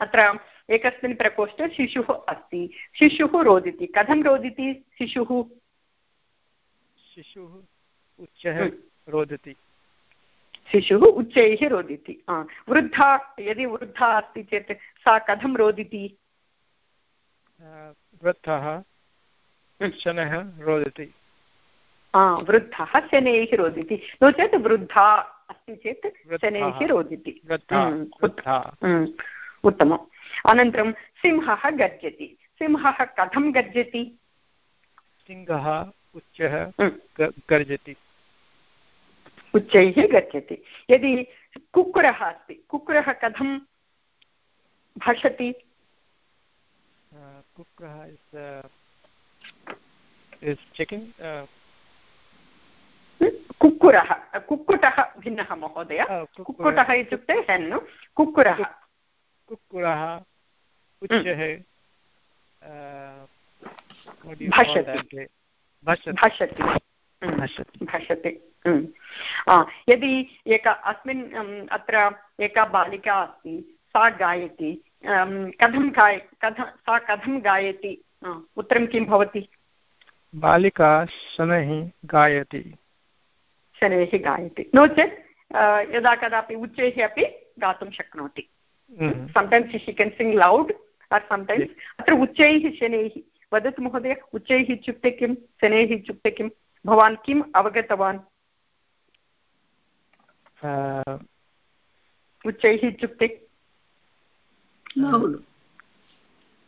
अत्र एकस्मिन् प्रकोष्ठे शिशुः अस्ति। शिशुः रोदिति। कथं रोदिति शिशुः? शिशुः उच्चः रोदति। शिशुः उच्चैः रोदिति। वृद्धा यदि वृद्धा अस्ति चेत् सा कथं रोदिति? वृद्धः शनैः रोदति। वृद्धः शनैः रोदिति। नो चेत् वृद्धा अस्ति चेत् शनैः रोदिति। उत्तमम्। अनन्तरं सिंहः गर्जति सिंहः कथं गर्जति सिंहः उच्चः गर्जति। उच्चैः गच्छति। यदि कुक्कुरः अस्ति कुक्कुरः कथं भाषति? Uh, kukraha is uh, is chicken. Uh, कुक्कुरः कुक्कुटः भिन्नः महोदय कुक्कुटः इत्युक्ते हेन् कुक्कुरः कुक्कुरः उच्चः uh, भाषति भाषति यदि एक अस्मिन् अत्र एका बालिका अस्ति सा गायति कथं गाय कथ सा कथं गायति? उत्तरं किं भवति? बालिका शनैः गायति। शनैः गायति। नो चेत् यदा कदापि उच्चैः अपि गातुं शक्नोति. Sometimes she can sing loud or sometimes अत्र उच्चैः शनैः। वदतु महोदय उच्चैः इत्युक्ते किं? शनैः इत्युक्ते किं? भवान् किम् अवगतवान्? उच्चैः इत्युक्ते लौड्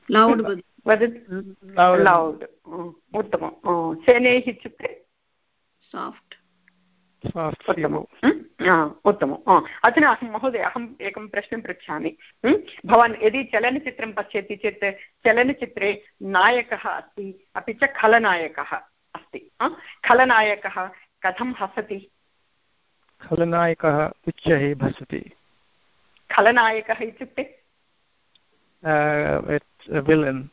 लौड् वदतु लौड् उत्तमं शनैः इत्युक्ते साफ्ट् उत्तमम् अधुना अहं महोदय अहम् एकं प्रश्नं पृच्छामि भवान् यदि चलनचित्रं पश्यति चेत् चलनचित्रे नायकः अस्ति अपि च खलनायकः अस्ति? खलनायकः कथं हसति खलनायकः उच्चैः भसति खलनायकः इत्युक्ते Villain.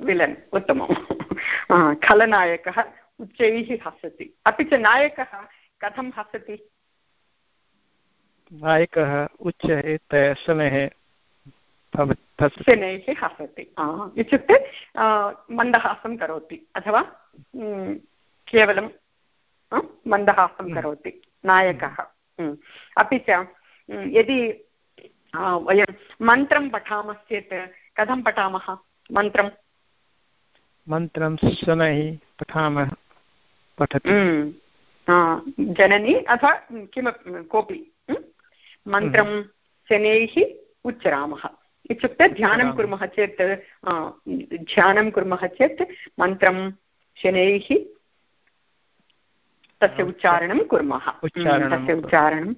विलन् उत्तमं खलनायकः उच्चैः हसति। अपि च नायकः कथं हसति? नायकः उच्चैः शनैः शनैः हसति। इत्युक्ते मन्दहासं करोति अथवा केवलं मन्दहासं करोति नायकः। अपि च यदि वयं मन्त्रं पठामश्चेत् कथं पठामः? मन्त्रं? मन्त्रं शनैः पठामः पठति। म्, जननी अथवा किमपि कोऽपि। म्, मन्त्रं शनैः उच्चरामः। इत्युक्ते ध्यानं। कुर्मः चेत् ध्यानं कुर्मः चेत् मन्त्रं शनैः तस्य उच्चारणं कुर्मः। तस्य कुर्मः।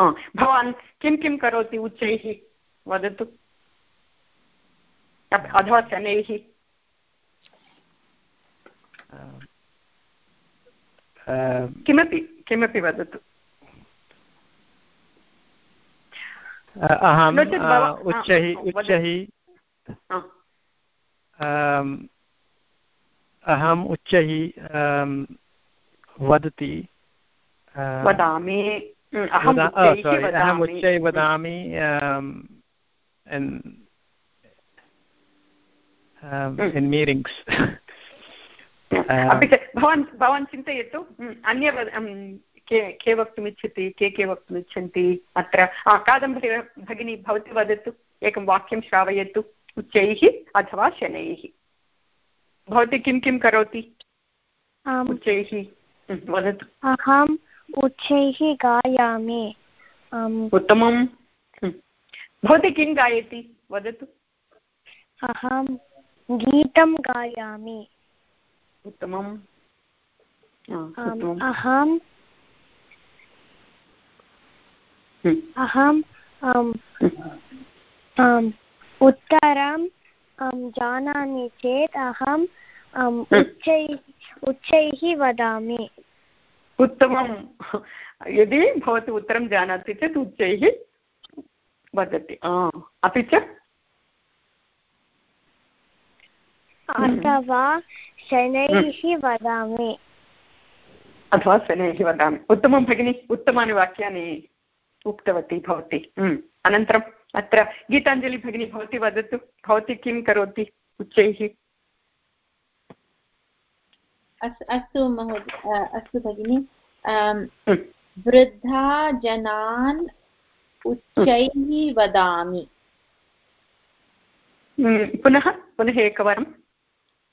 आ, भवान् किं किं करोति उच्चैः? वदतु। अथवा शनैः। किमपि किमपि वदतु। अहं नो चेत् भवा- उच्चैः उच्चैः। अहम् उच्चैः वदति। वदामि। अहं अहम् उच्चैः वदामि अपि च भवान् भवान् चिन्तयतु अन्य के के वक्तुमिच्छति के के वक्तुमिच्छन्ति अत्र कादम्बरी भगिनी भवती वदतु एकं वाक्यं श्रावयतु उच्चैः अथवा शनैः भवती किं किं करोति उच्चैः वदतु अहम् उच्चैः गायामि उत्तमं. भवती किं गायति? वदतु। अहं गीतं गायामि। उत्तमम्। अहम् आम्, उत्तरं जानामि चेत् अहम् उच्चैः उच्चैः वदामि। उत्तमं। यदि भवती उत्तरं जानाति चेत् उच्चैः वदति। अपि च? अथवा शनैः वदामि। अथवा शनैः वदामि। उत्तमं भगिनि उत्तमानि वाक्यानि उक्तवती भवती। अनन्तरम् अत्र गीताञ्जलि भगिनी भवती वदतु। भवती किं करोति? उच्चैः अस्- अस्तु महोदय अस्तु भगिनि। वृद्धा जनान् उच्चैः वदामि। पुनः पुनः एकवारं।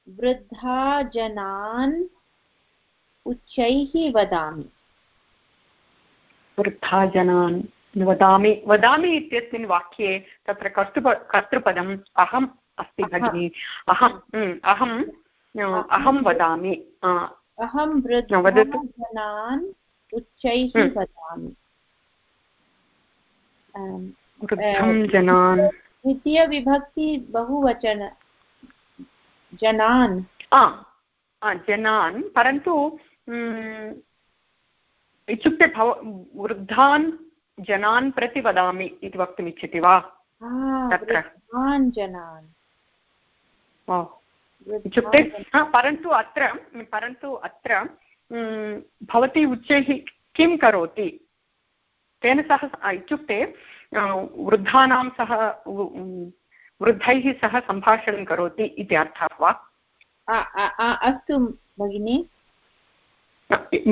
वृद्धा जनान् उच्चैः वदामि। वृद्धाजनान् वदामि। वदामि इत्यस्मिन् वाक्ये तत्र कर्तृप कर्तृपदम् अहम् अस्ति भगिनि। अहम् म्, अहम् अ, अहं वदामि अहं वृद्धा वदतु। जनान् उच्चैः हम्म। वदामि। जनान्। द्वितीयविभक्ति बहुवचन जनान्। जनान् परन्तु इत्युक्ते भव वृद्धान् जनान् प्रति वदामि इति वक्तुमिच्छति वा? तत्र। जनान्। इत्युक्ते हा, परन्तु अत्र परन्तु अत्र भवती उच्चैः किं करोति? तेन सह इत्युक्ते वृद्धानां सह वृद्धैः सह सम्भाषणं करोति इति अर्थः वा? आ, आ, आ, अस्तु भगिनि।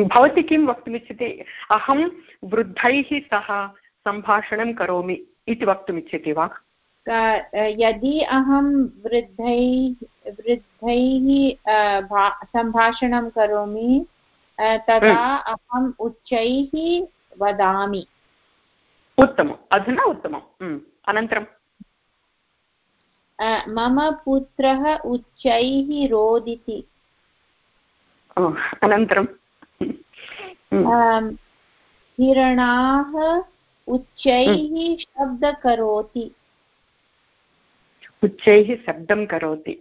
भवती किं वक्तुमिच्छति? अहं वृद्धैः सह सम्भाषणं करोमि इति वक्तुमिच्छति वा? यदि अहं वृद्धैः वृद्धैः सम्भाषणं करोमि तदा अहम् उच्चैः वदामि। उत्तमम्। अधुना उत्तमम्। हम्म, अनन्तरं मम पुत्रः उच्चैः रोदिति। अनन्तरं हम्म, हिरणाः उच्चैः शब्दकरोति। उच्चैः शब्दं करोति।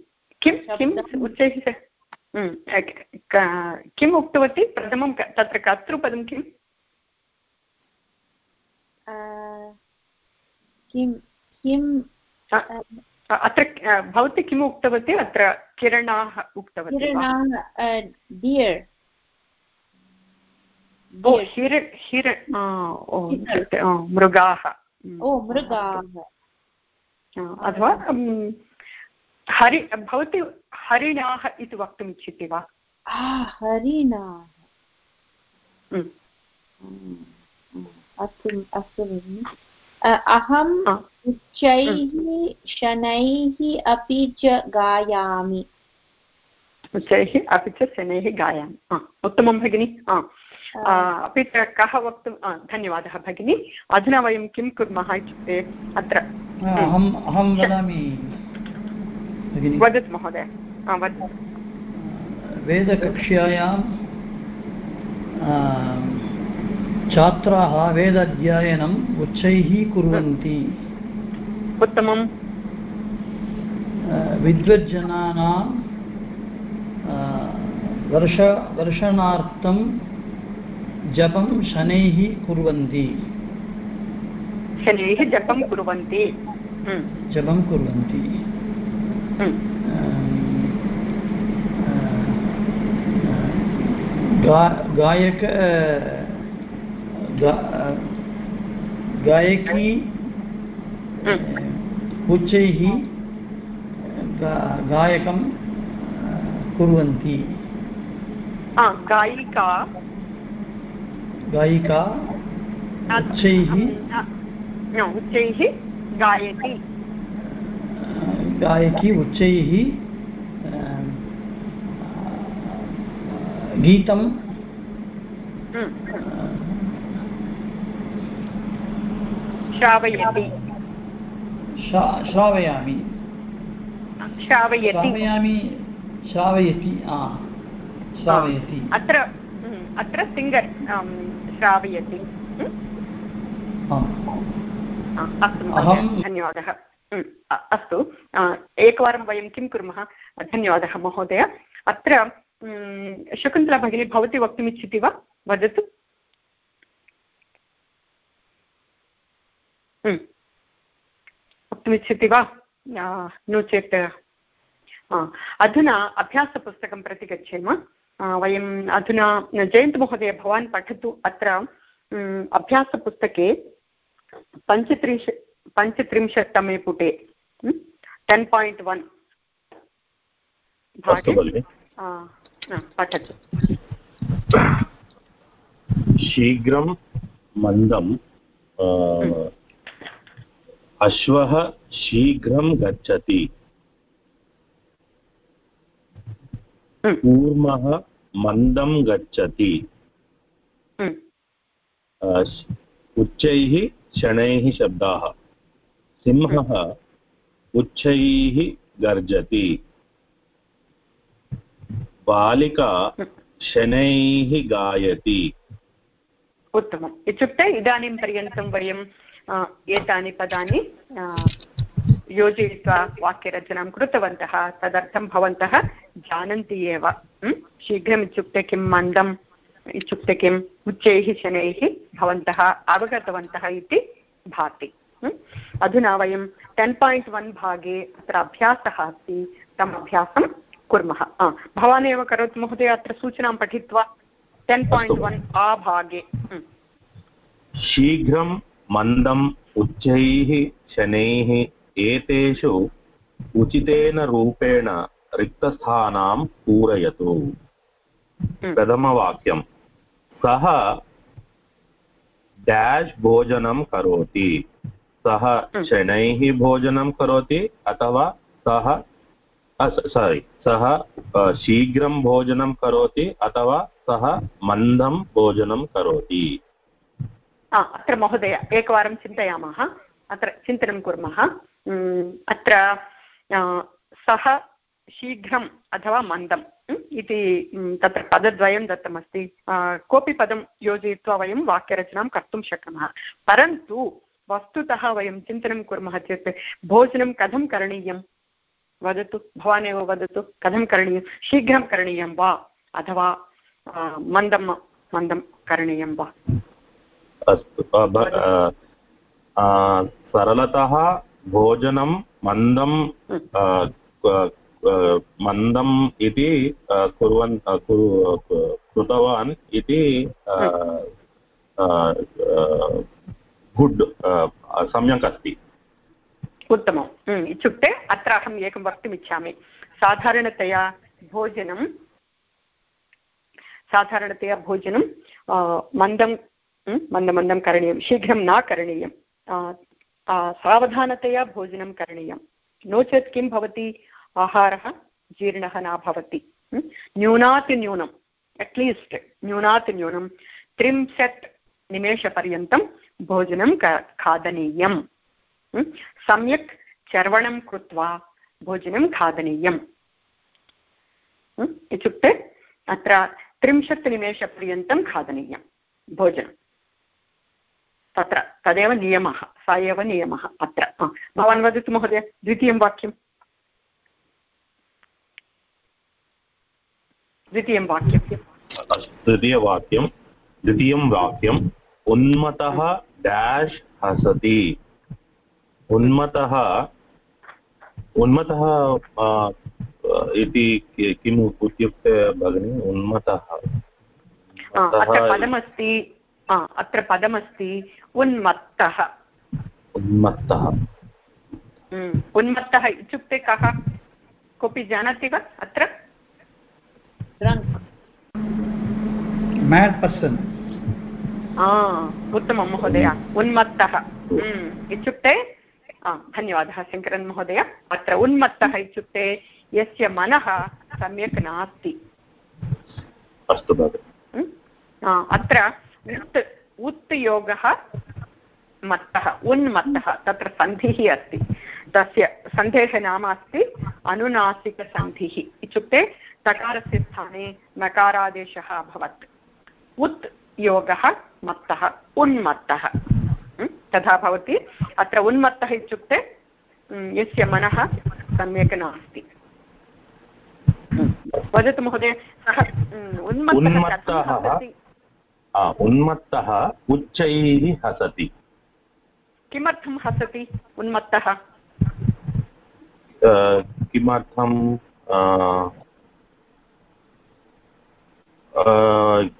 किं किम्। उच्चैः हम्म, किम् उक्तवती? प्रथमं तत्र कर्तृपदं किम्? किं अत्र भवती किम् उक्तवती? अत्र किरणाः उक्तवती डियर् हिर हिर मृगाः। हम्म, ओ मृगाः। आ, अथवा हम्म, हरि भवती हरिणाः इति वक्तुमिच्छति वा? आ, हरिणाः। हम्म, अस्तु अस्तु भगिनि। अहम् उच्चैः शनैः अपि च गायामि। उच्चैः अपि च शनैः गायामि। उत्तमं भगिनि। अपि च कः वक्तुं धन्यवादः भगिनि। अधुना वयं किं कुर्मः इत्युक्ते अत्र अहम् अहं वदामि वदतु महोदय। वेदकक्ष्यायां छात्राः वेदाध्ययनम् उच्चैः कुर्वन्ति। उत्तमं विद्वज्जनानां वर्ष वर्षणार्थं जपं शनैः कुर्वन्ति। शनैः जपं कुर्वन्ति। जपं कुर्वन्ति हम्म, गा गायक गायकी उच्चैः गायकं कुर्वन्ति। गायिका। गायिका उच्चैः उच्चैः। गायति गायकी उच्चैः गीतं हम्म, श्रावयति श्रावयामि। श्रावयति। श्रावयामि श्रावयति श्रावयति। अत्र हम्म, अत्र सिङ्गर् श्रावयति। हम्म, अस्तु धन्यवादः। अस्तु। एकवारं वयं किं कुर्मः? धन्यवादः महोदय। अत्र शकुन्तला भगिनी भवती वक्तुमिच्छति वा? वदतु। वक्तुमिच्छति वा? नो चेत् अधुना अभ्यासपुस्तकं प्रति गच्छेम। वयम् अधुना जयन्तमहोदय भवान् पठतु अत्र अभ्यासपुस्तके पञ्चत्रिंश पञ्चत्रिंशत्तमे पुटे। टेन् पायिण्ट् वन् पठतु। शीघ्रं मन्दं अश्वः शीघ्रं गच्छति। हम्म। कूर्मः मन्दं गच्छति। हम्म, उच्चैः शनैः शब्दाः। सिंहः उच्चैः गर्जति। बालिका शनैः गायति। उत्तमम्। इत्युक्ते इदानीं पर्यन्तं वयं एतानि पदानि योजयित्वा वाक्यरचनां कृतवन्तः, तदर्थं भवन्तः जानन्ति एव। शीघ्रम् इत्युक्ते किं मन्दम्? इत्युक्ते किम् उच्चैः शनैः भवन्तः अवगतवन्तः इति भाति। अधुना वयं टेन् पायिण्ट् वन् भागे अत्र अभ्यासः अस्ति तम् अभ्यासं कुर्मः। भवान् एव करोतु महोदय अत्र सूचनां पठित्वा। टेन् पायिण्ट् वन् आ भागे। शीघ्रं मन्दम् उच्चैः शनैः एतेषु उचितेन रूपेण रिक्तस्थानां पूरयतु। प्रथमवाक्यं सः डेश् भोजनं करोति। सः शनैः भोजनं करोति अथवा सः सारि सः शीघ्रं भोजनं करोति अथवा सः मन्दं भोजनं करोति। अत्र महोदय एकवारं चिन्तयामः। अत्र चिन्तनं कुर्मः। अत्र सः शीघ्रम् अथवा मन्दम्। इति तत्र पदद्वयं दत्तमस्ति. कोऽपि पदं योजयित्वा वयं वाक्यरचनां कर्तुं शक्नुमः. परन्तु वस्तुतः वयं चिन्तनं कुर्मः चेत् भोजनं कथं करणीयं? वदतु भवान् एव वदतु कथं करणीयं? शीघ्रं करणीयं वा? अथवा मन्दं मन्दं करणीयं वा? अस्तु सरलतः भोजनं मन्दं मन्दम् इति कुर्वन् कृतवान् इति गुड् सम्यक् अस्ति। उत्तमम्। इत्युक्ते अत्र अहम् एकं वक्तुमिच्छामि साधारणतया भोजनं साधारणतया भोजनं मन्दं मन्दमन्दं करणीयं शीघ्रं न करणीयं। सावधानतया भोजनं करणीयं। नो चेत् किं भवति? आहारः जीर्णः न भवति। न्यूनातिन्यूनम् अट्लीस्ट् न्यूनातिन्यूनं त्रिंशत् निमेषपर्यन्तं भोजनं खादनीयं सम्यक् चर्वणं कृत्वा भोजनं खादनीयम्। इत्युक्ते अत्र त्रिंशत् निमेषपर्यन्तं खादनीयं भोजनं। तत्र, तदेव नियमः, स एव नियमः अत्र। भवान् वदतु महोदय, द्वितीयं वाक्यं द्वितीयं वाक्यं तृतीयवाक्यं द्वितीयं वाक्यम् उन्मतः डेश् हसति। उन्मतः उन्मतः इति किम् इत्युक्ते भगिनि? उन्मतः। अत्र पदमस्ति अत्र पदमस्ति उन्मत्तः। उन्मत्तः। उन्मत्तः इत्युक्ते कः? कोऽपि जानाति वा अत्र? Mad person. उत्तमं महोदय उन्मत्तः इत्युक्ते धन्यवादः शङ्करन् महोदय अत्र उन्मत्तः इत्युक्ते यस्य मनः सम्यक् नास्ति अस्तु अत्र उत् उत् योगः मत्तः उन्मत्तः तत्र सन्धिः अस्ति तस्य सन्धेः नाम अस्ति अनुनासिकसन्धिः इत्युक्ते तकारस्य स्थाने नकारादेशः अभवत्। उत् योगः मत्तः उन्मत्तः। तथा भवति। अत्र उन्मत्तः इत्युक्ते यस्य मनः सम्यक् नास्ति। वदतु महोदय सः उन्मत्तः उन्मत्तः उच्चैः हसति। किमर्थं हसति उन्मत्तः? किमर्थं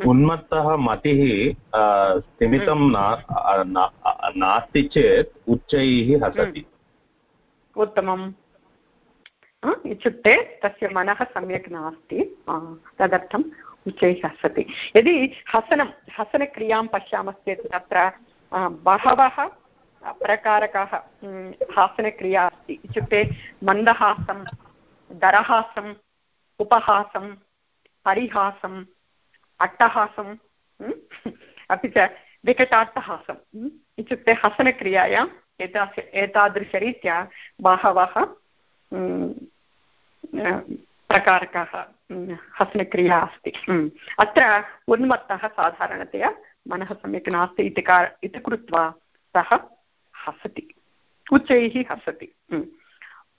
उन्मत्तः मतिः स्थिमितं नास्ति चेत् उच्चैः हसति। उत्तमम्। इत्युक्ते तस्य मनः सम्यक् नास्ति तदर्थम् उच्चैः हसति। यदि हसनं हसनक्रियाँ पश्यामश्चेत् तत्र बहवः प्रकारकाः हासनक्रिया अस्ति। इत्युक्ते मन्दहासं दरहासम् उपहासं परिहासम् अट्टहासम् अपि च विकटाट्टहासम् इत्युक्ते हसनक्रियायाम् एतास्य एतादृशरीत्या बहवः प्रकारकाः हसनक्रिया अस्ति। अत्र उन्मत्तः साधारणतया मनः सम्यक् नास्ति इति कार इति कृत्वा सः हसति। उच्चैः हसति।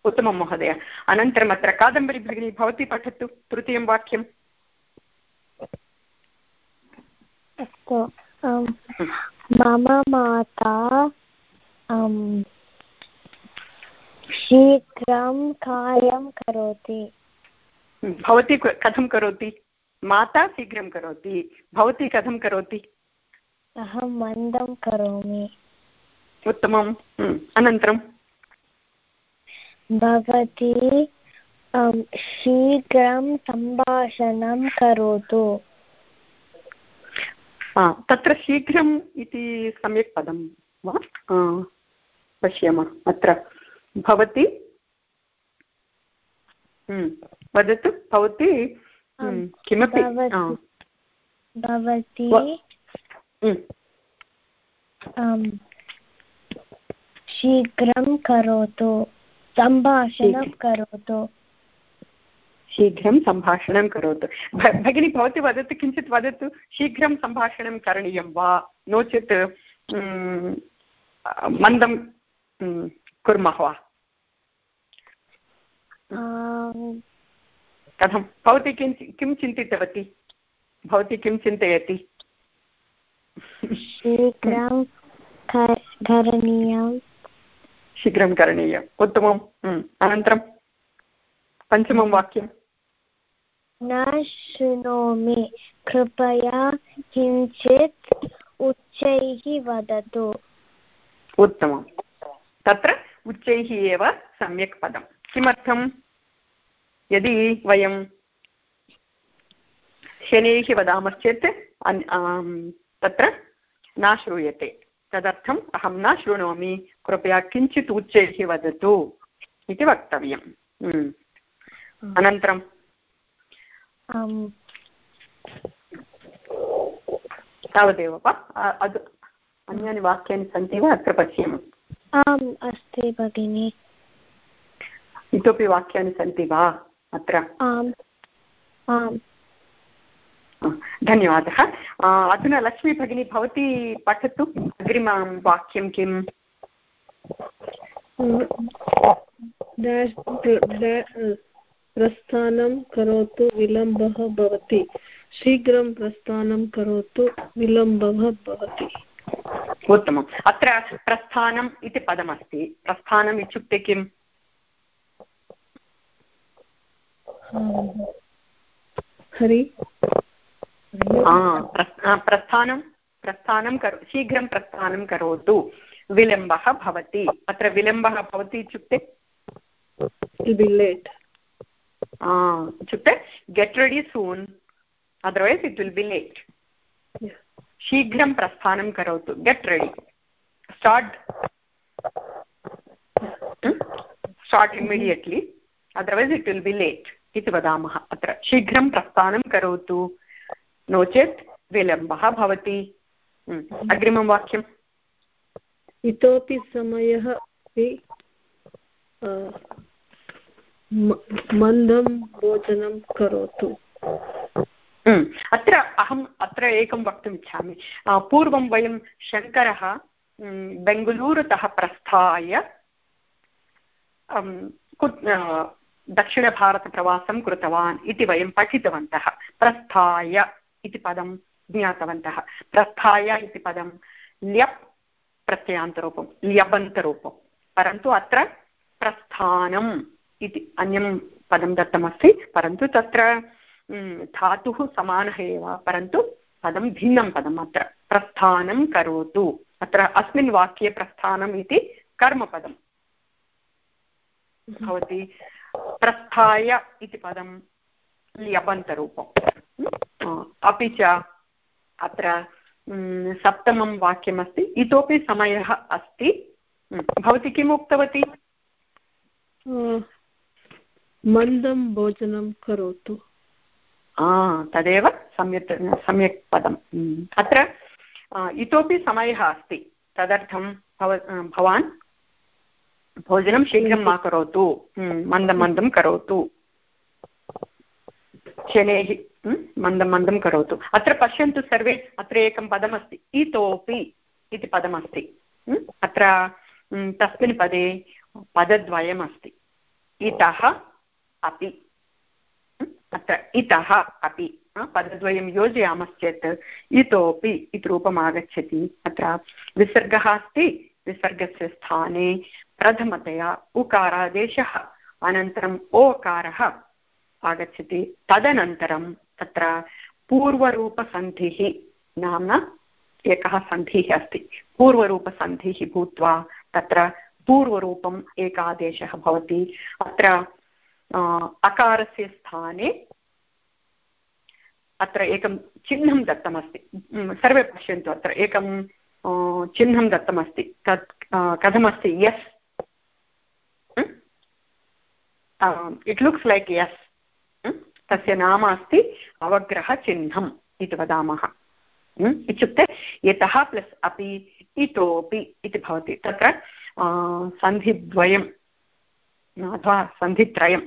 उत्तमं महोदय। अनन्तरम् अत्र कादम्बरी भगिनी भवती पठतु तृतीयं वाक्यम्। अस्तु। मम माता शीघ्रं कार्यं करोति। भवती कथं करोति? माता शीघ्रं करोति। भवती कथं करोति? अहं मन्दं करोमि। उत्तमम्। अनन्तरं भवती शीघ्रं सम्भाषणं करोतु। तत्र शीघ्रम् इति सम्यक् पदं वा? पश्यामः अत्र। भवती? वदतु भवती? किमपि? भवती शीघ्रं करोतु सम्भाषणं करोतु। शीघ्रं सम्भाषणं करोतु। भगिनी भवती वदतु किञ्चित् वदतु शीघ्रं सम्भाषणं करणीयं वा? नो चेत् मन्दं कुर्मः वा? कथं? भवती किं किं चिन्तितवती? भवती किं चिन्तयति? शीघ्रं करणीयं शीघ्रं करणीयम्। उत्तमम्। अनन्तरं पञ्चमं वाक्यं न शृणोमि कृपया किञ्चित् उच्चैः वदतु। उत्तमं तत्र उच्चैः एव सम्यक् पदं किमर्थं? यदि वयं शनैः वदामश्चेत् तत्र न श्रूयते। तदर्थम् अहं न शृणोमि। कृपया किञ्चित् उच्चैः वदतु इति वक्तव्यम्। अनन्तरं। तावदेव वा? अन्यानि वाक्यानि सन्ति वा? अत्र पश्यामः। आम् अस्ति भगिनि। इतोपि वाक्यानि सन्ति वा? अत्र। आम्। आम्। धन्यवादः। अधुना लक्ष्मी भगिनी भवती पठतु। अग्रिमं वाक्यं किम् प्रस्थानं करोतु विलम्बः भवति। शीघ्रं प्रस्थानं करोतु विलम्बः भवति। उत्तमम्। अत्र प्रस्थानम् इति पदमस्ति। प्रस्थानम् इत्युक्ते किम्? हरि। प्रस्थानं प्रस्थानं करो शीघ्रं प्रस्थानं करोतु। विलम्बः भवति। अत्र विलम्बः भवति इत्युक्ते? इत्युक्ते get ready soon otherwise it will be late शीघ्रं प्रस्थानं करोतु। Get ready start start immediately otherwise it will be late इति वदामः अत्र। शीघ्रं प्रस्थानं करोतु। नो चेत् विलम्बः भवति। अग्रिमं वाक्यम्। इतोपि समयः अपि मन्दं भोजनं करोतु। अत्र अहम् अत्र एकं वक्तुम् इच्छामि। पूर्वं वयं शङ्करः बेङ्गलूरुतः प्रस्थाय दक्षिणभारतप्रवासं कृतवान् इति वयं पठितवन्तः। प्रस्थाय। इति पदं ज्ञातवन्तः। प्रस्थाय इति पदं ल्यप् प्रत्ययान्तरूपं ल्यबन्तरूपं। परन्तु अत्र प्रस्थानम् इति अन्यं पदं दत्तमस्ति। परन्तु तत्र धातुः समानः एव। परन्तु पदं भिन्नं पदम् अत्र। प्रस्थानं करोतु। अत्र अस्मिन् वाक्ये प्रस्थानम् इति कर्मपदं भवति। प्रस्थाय इति पदं ल्यबन्तरूपम्। अपि च अत्र सप्तमं वाक्यमस्ति इतोपि समयः अस्ति। भवती किम् उक्तवती? मन्दं भोजनं करोतु। तदेव सम्यक् सम्यक् पदम्। अत्र इतोपि समयः अस्ति। तदर्थं भव भवान् भोजनं शीघ्रं मा करोतु। मन्दं मन्दं करोतु। शनैः मन्दं मन्दं करोतु अत्र पश्यन्तु सर्वे अत्र एकं पदमस्ति इतोपि इति पदमस्ति अत्र तस्मिन् पदे पदद्वयम् अस्ति इतः अपि अत्र इतः अपि पदद्वयं योजयामश्चेत् इतोपि इति रूपम् आगच्छति अत्र विसर्गः अस्ति विसर्गस्य स्थाने प्रथमतया उकारादेशः अनन्तरम् ओकारः आगच्छति तदनन्तरं तत्र पूर्वरूपसन्धिः नाम्ना एकः सन्धिः अस्ति। पूर्वरूपसन्धिः भूत्वा तत्र पूर्वरूपम् एकादेशः भवति। अत्र अकारस्य स्थाने अत्र एकं चिह्नं दत्तमस्ति। सर्वे पश्यन्तु अत्र एकं चिह्नं दत्तमस्ति। तत् कथमस्ति? Yes. It looks like yes तस्य नाम अस्ति अवग्रहचिह्नम् इति वदामः। इत्युक्ते यतः प्लस् अपि इतोपि इति भवति। तत्र सन्धिद्वयम्, अथवा सन्धित्रयं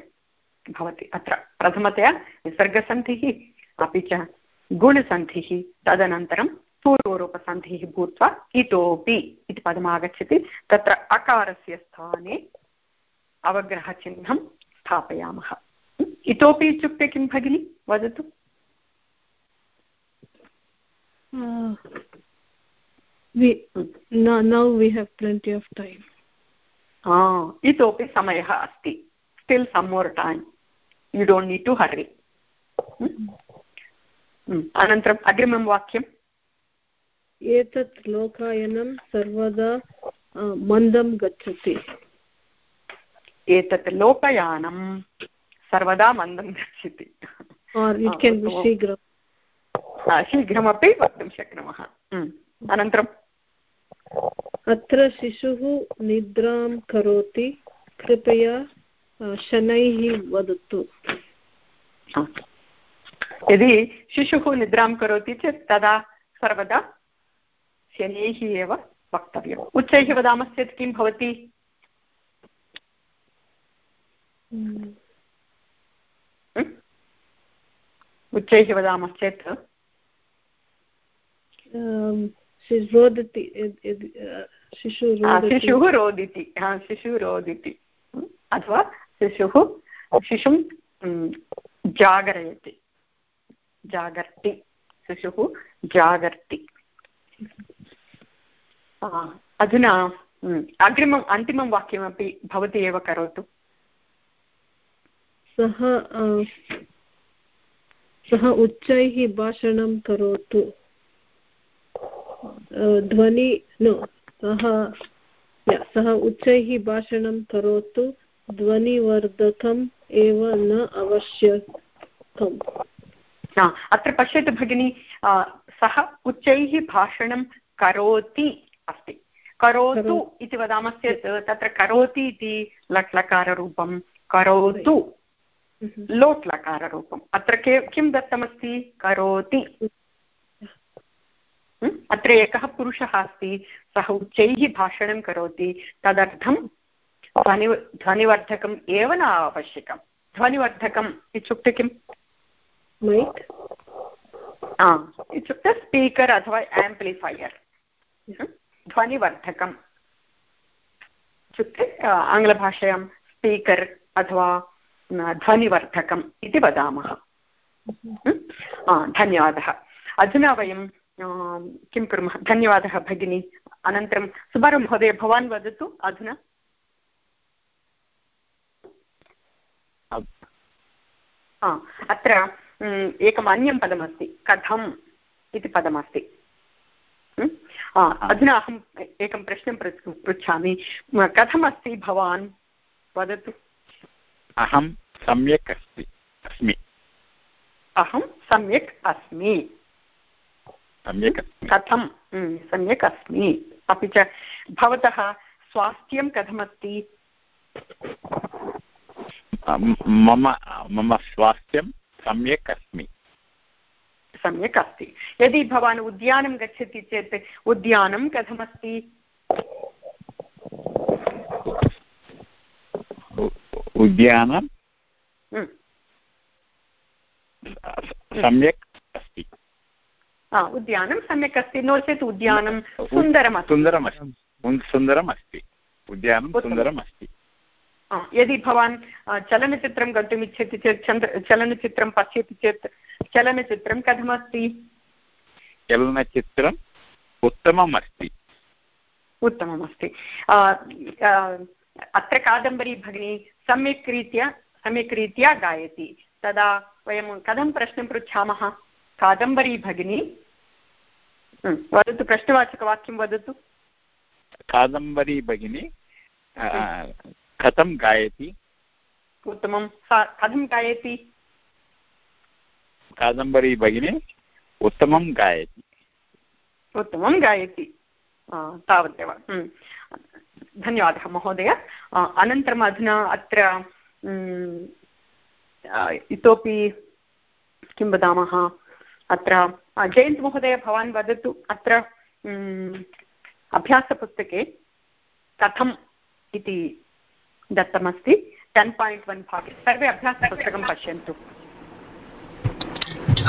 भवति अत्र। प्रथमतया विसर्गसन्धिः अपि च गुणसन्धिः, तदनन्तरं पूर्वरूपसन्धिः भूत्वा इतोपि इति पदमागच्छति। तत्र अकारस्य स्थाने अवग्रहचिह्नं स्थापयामः। इतोपि इत्युक्ते किं भगिनि? वदतु। इतोपि समयः अस्ति still some more time you don't need to hurry अनन्तरम् अग्रिमं वाक्यम् एतत् लोकायनं सर्वदा मन्दं गच्छति। एतत् लोकयानं सर्वदा मन्दं गच्छति। शीघ्रमपि वक्तुं शक्नुमः। अनन्तरम् अत्र शिशुः निद्रां करोति कृपया शनैः वदतु। यदि शिशुः निद्रां करोति चेत् तदा सर्वदा शनैः एव वक्तव्यम्। उच्चैः वदामश्चेत् किं भवति? उच्चैः वदामश्चेत् रोदति शिशुः रोदिति शिशुः रोदिति अथवा शिशुः शिशुं जागरयति जागर्ति शिशुः जागर्ति अधुना अग्रिमम् अन्तिमं वाक्यमपि भवती एव करोतु सः सः उच्चैः भाषणं करोतु। ध्वनि नो सः सः उच्चैः भाषणं करोतु। ध्वनिवर्धकम् एव न आवश्यकम्। अत्र पश्यतु भगिनि सः उच्चैः भाषणं करोति अस्ति। करोतु इति वदामश्चेत् तत्र करोति इति लट् लकाररूपं करोतु। लोट् लकाररूपम् अत्र के किं दत्तमस्ति? करोति। अत्र एकः पुरुषः अस्ति सः उच्चैः भाषणं करोति। तदर्थं ध्वनि ध्वनिवर्धकम् एव न आवश्यकं ध्वनिवर्धकम् इत्युक्ते किम्? इत्युक्ते स्पीकर् अथवा एम्प्लिफैयर् ध्वनिवर्धकम्। इत्युक्ते आङ्ग्लभाषायां स्पीकर् अथवा ध्वनिवर्धकम् इति वदामः। धन्यवादः। अधुना वयं किं कुर्मः? धन्यवादः, भगिनी। अनन्तरं सुबारु महोदय, भवान् वदतु अधुना। अत्र एकम् अन्यं पदमस्ति, कथम् इति पदमस्ति। अधुना अहम् एकं प्रश्नं पृच्छामि। कथमस्ति भवान्? वदतु। अहं सम्यक् अस्ति अस्मि। अहं सम्यक् अस्मि। सम्यक् कथं? सम्यक् अस्मि। अपि च भवतः स्वास्थ्यं कथमस्ति? मम मम स्वास्थ्यं सम्यक् अस्मि। सम्यक् अस्ति। यदि भवान् उद्यानं गच्छति चेत् उद्यानं कथमस्ति? उद्यानं सम्यक् अस्ति उद्यानं सम्यक् अस्ति नो चेत् उद्यानं सुन्दरम् सुन्दरमस्ति सुन्दरम् अस्ति उद्यानं सुन्दरम् अस्ति यदि भवान् चलनचित्रं गन्तुम् इच्छति चेत् चन्द्र चलनचित्रं पश्यति चेत् चलनचित्रं कथमस्ति चलनचित्रम् उत्तमम् अस्ति उत्तममस्ति अत्र कादम्बरी भगिनी सम्यक् रीत्या सम्यक् रीत्या गायति। तदा वयं कथं प्रश्नं पृच्छामः? कादम्बरी भगिनी? वदतु प्रश्नवाचकवाक्यं वदतु। कादम्बरी भगिनी कथं गायति? उत्तमं। सा कथं गायति? कादम्बरी भगिनी उत्तमं गायति। उत्तमं गायति। तावदेव। धन्यवादः, महोदय। अनन्तरम् अधुना अत्र इतोपि किं वदामः? अत्र जयन्त् महोदय, भवान् वदतु, अत्र अभ्यासपुस्तके कथम् इति दत्तमस्ति। टेन् पायिण्ट् वन् भागे। सर्वे अभ्यासपुस्तकं पश्यन्तु।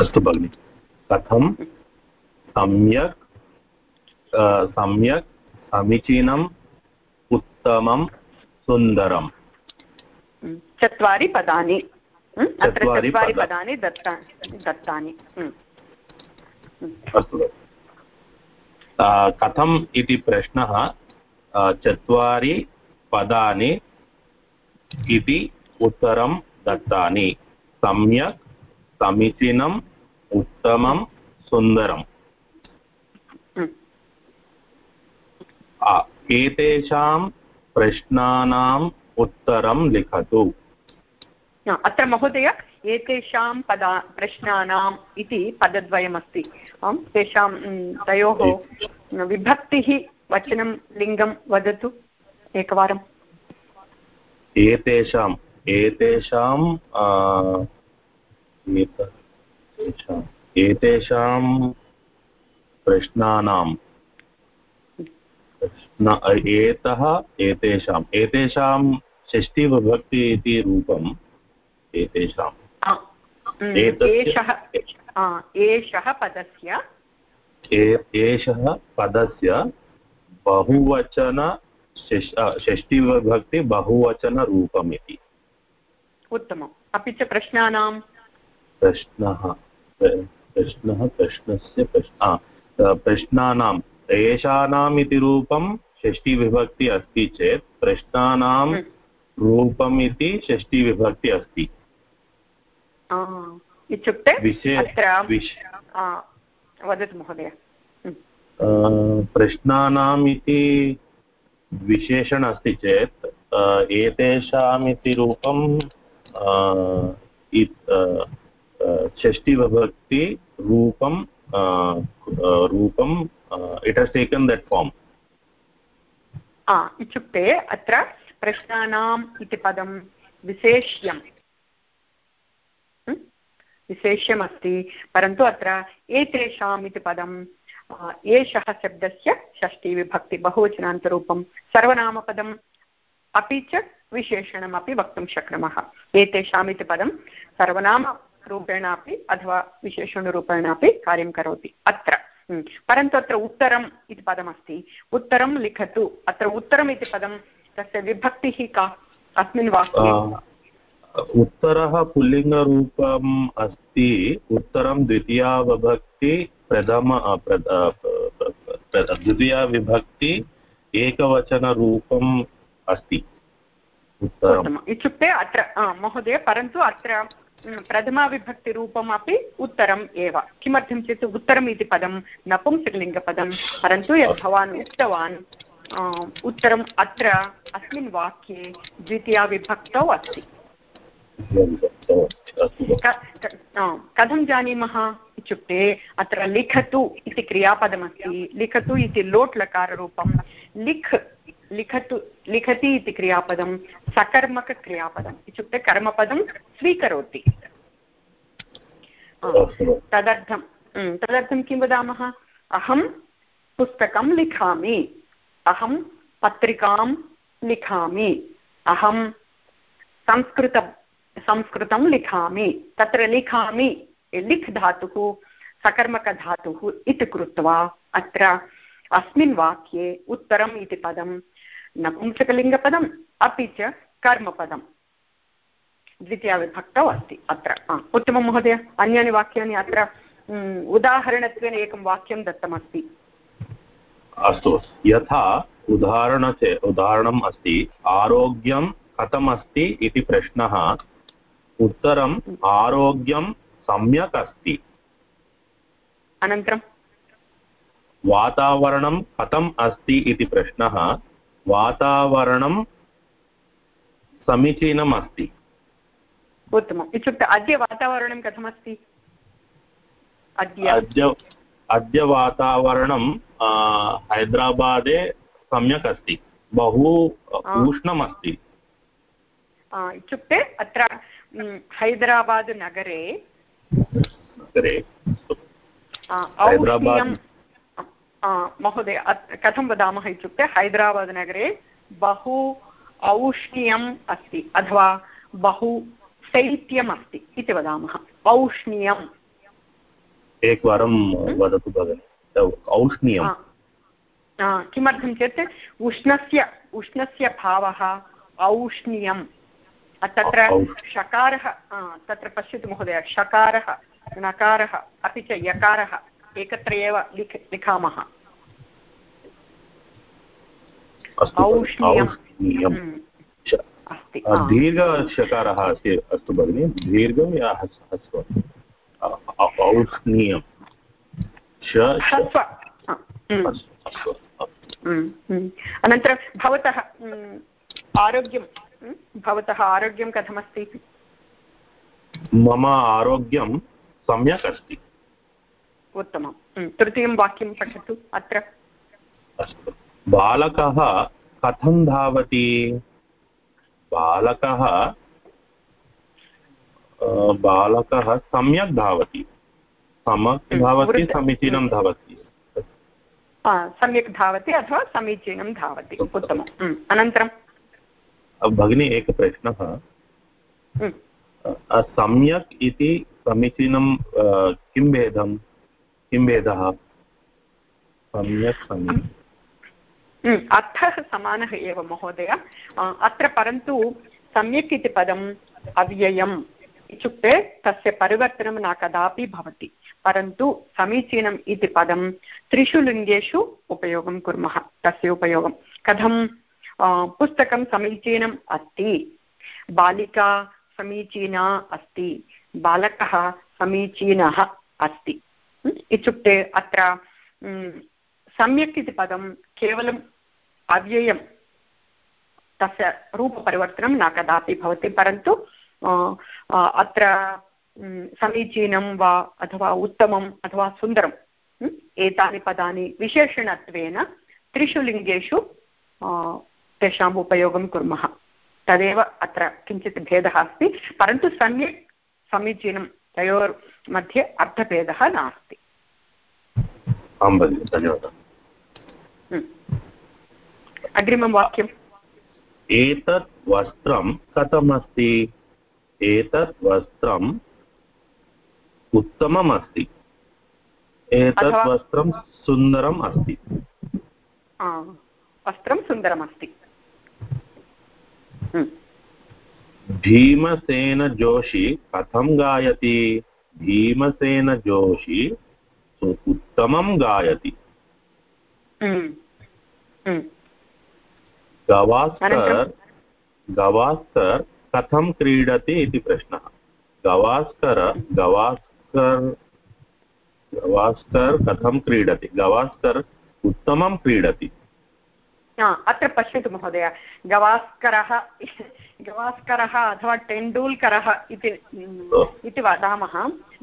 अस्तु भगिनि। कथं? सम्यक् सम्यक्, समीचीनम् उत्तमं सुन्दरम्। चत्वारि पदानि। अत्र चत्वारि पदानि दत्तानि। दत्तानि अस्तु। कथम् इति प्रश्नः? चत्वारि पदानि इति उत्तरं दत्तानि। सम्यक् समीचीनम् उत्तमं सुन्दरम्। एतेषां प्रश्नानाम् उत्तरं लिखतु। अत्र महोदय एतेषां पदा प्रश्नानाम् इति पदद्वयमस्ति। आम् तेषां तयोः विभक्तिः वचनं लिङ्गं वदतु एकवारम्। एतेषाम् एतेषां एतेषां प्रश्नानां प्रश्न एतः एतेषाम् एतेषां षष्टिविभक्ति इति रूपम् एतेषाम्। एषः एषः पदस्य। एषः पदस्य बहुवचन षष्टिविभक्ति बहुवचनरूपम् इति उत्तमम्। अपि च प्रश्नानां। प्रश्नः प्रश्नः प्रश्नस्य प्रश्न प्रश्नानाम् एषानाम् इति रूपं षष्टिविभक्ति अस्ति चेत् प्रश्नानां रूपम् इति षष्टिविभक्ति अस्ति। इत्युक्ते वदतु महोदय। प्रश्नानाम् इति विशेषण अस्ति चेत् एतेषाम् इति रूपं षष्टिविभक्ति रूपं रूपं it has taken that form इत्युक्ते अत्र प्रश्नानाम् इति पदं विशेष्यं विशेष्यमस्ति परन्तु अत्र एतेषाम् इति पदं एषः शब्दस्य षष्टिविभक्ति बहुवचनान्तरूपं सर्वनामपदम् अपि च विशेषणमपि वक्तुं शक्नुमः एतेषाम् इति पदं सर्वनामरूपेणापि अथवा विशेषणरूपेणापि कार्यं करोति अत्र परन्तु अत्र उत्तरम् इति पदमस्ति. उत्तरं लिखतु. अत्र उत्तरम् इति पदं तस्य विभक्तिः का? अस्मिन् वाक्ये? उत्तरः पुल्लिङ्गरूपम् अस्ति. उत्तरं द्वितीया विभक्ति प्रथम द्वितीया विभक्ति एकवचनरूपम् अस्ति. इत्युक्ते अत्र महोदय परन्तु अत्र प्रथमाविभक्तिरूपम् अपि उत्तरम् एव किमर्थं चेत् उत्तरम् इति पदं नपुंसकलिङ्गपदं परन्तु यद् भवान् उक्तवान् उत्तरम् अत्र अस्मिन् वाक्ये द्वितीया विभक्तौ अस्ति कथं जानीमः इत्युक्ते अत्र लिखतु इति क्रियापदमस्ति लिखतु इति लोट् लकाररूपं लिख् लिखतु लिखति इति क्रियापदं सकर्मकक्रियापदम् इत्युक्ते कर्मपदं स्वीकरोति। तदर्थं तदर्थं किं वदामः? अहं पुस्तकं लिखामि। अहं पत्रिकां लिखामि। अहं संस्कृत संस्कृतं लिखामि। तत्र लिखामि लिख् धातुः सकर्मकधातुः इति कृत्वा अत्र अस्मिन् वाक्ये उत्तरम् इति पदं नपुंसकलिङ्गपदम् अपि च कर्मपदम्. द्वितीयाविभक्तौ अस्ति अत्र. उत्तमं महोदय अन्यानि वाक्यानि अत्र उदाहरणत्वेन एकं वाक्यं दत्तमस्ति. अस्तु यथा उदाहरण उदाहरणम् अस्ति आरोग्यं कथमस्ति इति प्रश्नः उत्तरम् आरोग्यं सम्यक् अस्ति. अनन्तरं? वातावरणं कथम् अस्ति इति प्रश्नः वातावरणं समीचीनम् अस्ति उत्तमम्। इत्युक्ते अद्य वातावरणं कथमस्ति? अद्य। अद्य वातावरणं हैदराबादे सम्यक् अस्ति। बहु उष्णमस्ति। इत्युक्ते अत्र हैदराबाद् नगरे। नगरे औष्ण्यं महोदय कथं वदामः इत्युक्ते हैदराबाद् नगरे बहु औष्ण्यम् अस्ति अथवा बहु शैत्यम् अस्ति इति वदामः औष्ण्यम् एकवारं वदतु भगिनि औष्ण्यं किमर्थं चेत् उष्णस्य उष्णस्य भावः औष्ण्यं तत्र षकारः तत्र पश्यतु महोदय षकारः नकारः अपि च यकारः एकत्र एव लिख लिखामः। अस्ति दीर्घशकारः अस्ति अस्तु भगिनि दीर्घं या ह्रस्व औष्ण्यं अनन्तरं भवतः आरोग्यं। भवतः आरोग्यं कथमस्ति? मम आरोग्यं सम्यक् अस्ति। उत्तमं तृतीयं वाक्यं पठतु अत्र। अस्तु। बालकः कथं धावति? बालकः बालकः सम्यक् धावति। सम्यक् धावति समीचीनं धावति। सम्यक् धावति अथवा समीचीनं धावति। उत्तमम्। अनन्तरं? भगिनी एकः प्रश्नः। सम्यक् इति समीचीनं किं भेदं किं भेदः? सम्यक् सम्यक् अर्थः समानः एव महोदय। अत्र परन्तु सम्यक् इति पदम् अव्ययम् इत्युक्ते तस्य परिवर्तनं न कदापि भवति। परन्तु समीचीनम् इति पदं त्रिषु लिङ्गेषु उपयोगं कुर्मः, तस्य उपयोगं कथं? पुस्तकं समीचीनम् अस्ति, बालिका समीचीना अस्ति, बालकः समीचीनः अस्ति। इत्युक्ते अत्र सम्यक् इति पदं केवलम् अव्ययं, तस्य रूपपरिवर्तनं न कदापि भवति, परन्तु अत्र समीचीनं वा अथवा उत्तमम् अथवा सुन्दरम् एतानि पदानि विशेषणत्वेन त्रिषु लिङ्गेषु तेषाम् उपयोगं कुर्मः। तदेव अत्र किञ्चित् भेदः अस्ति, परन्तु सम्यक् समीचीनं तयोर्मध्ये अर्थभेदः नास्ति। आं भगिनि धन्यवादः अग्रिमं वाक्यम्। एतत् वस्त्रं कथमस्ति? एतत् वस्त्रम् उत्तमम् अस्ति एतत् वस्त्रं सुन्दरम् अस्ति। वस्त्रं सुन्दरमस्ति। भीमसेनजोषि कथं गायति? भीमसेनजोषि उत्तमं गायति। गवास्कर् गवास्कर् कथं क्रीडति इति प्रश्नः। गवास्कर गवास्कर् गवास्कर् कथं क्रीडति? गवास्कर् उत्तमं क्रीडति। अत्र पश्यतु महोदय गवास्करः गवास्करः अथवा टेण्डूल्करः इति वदामः।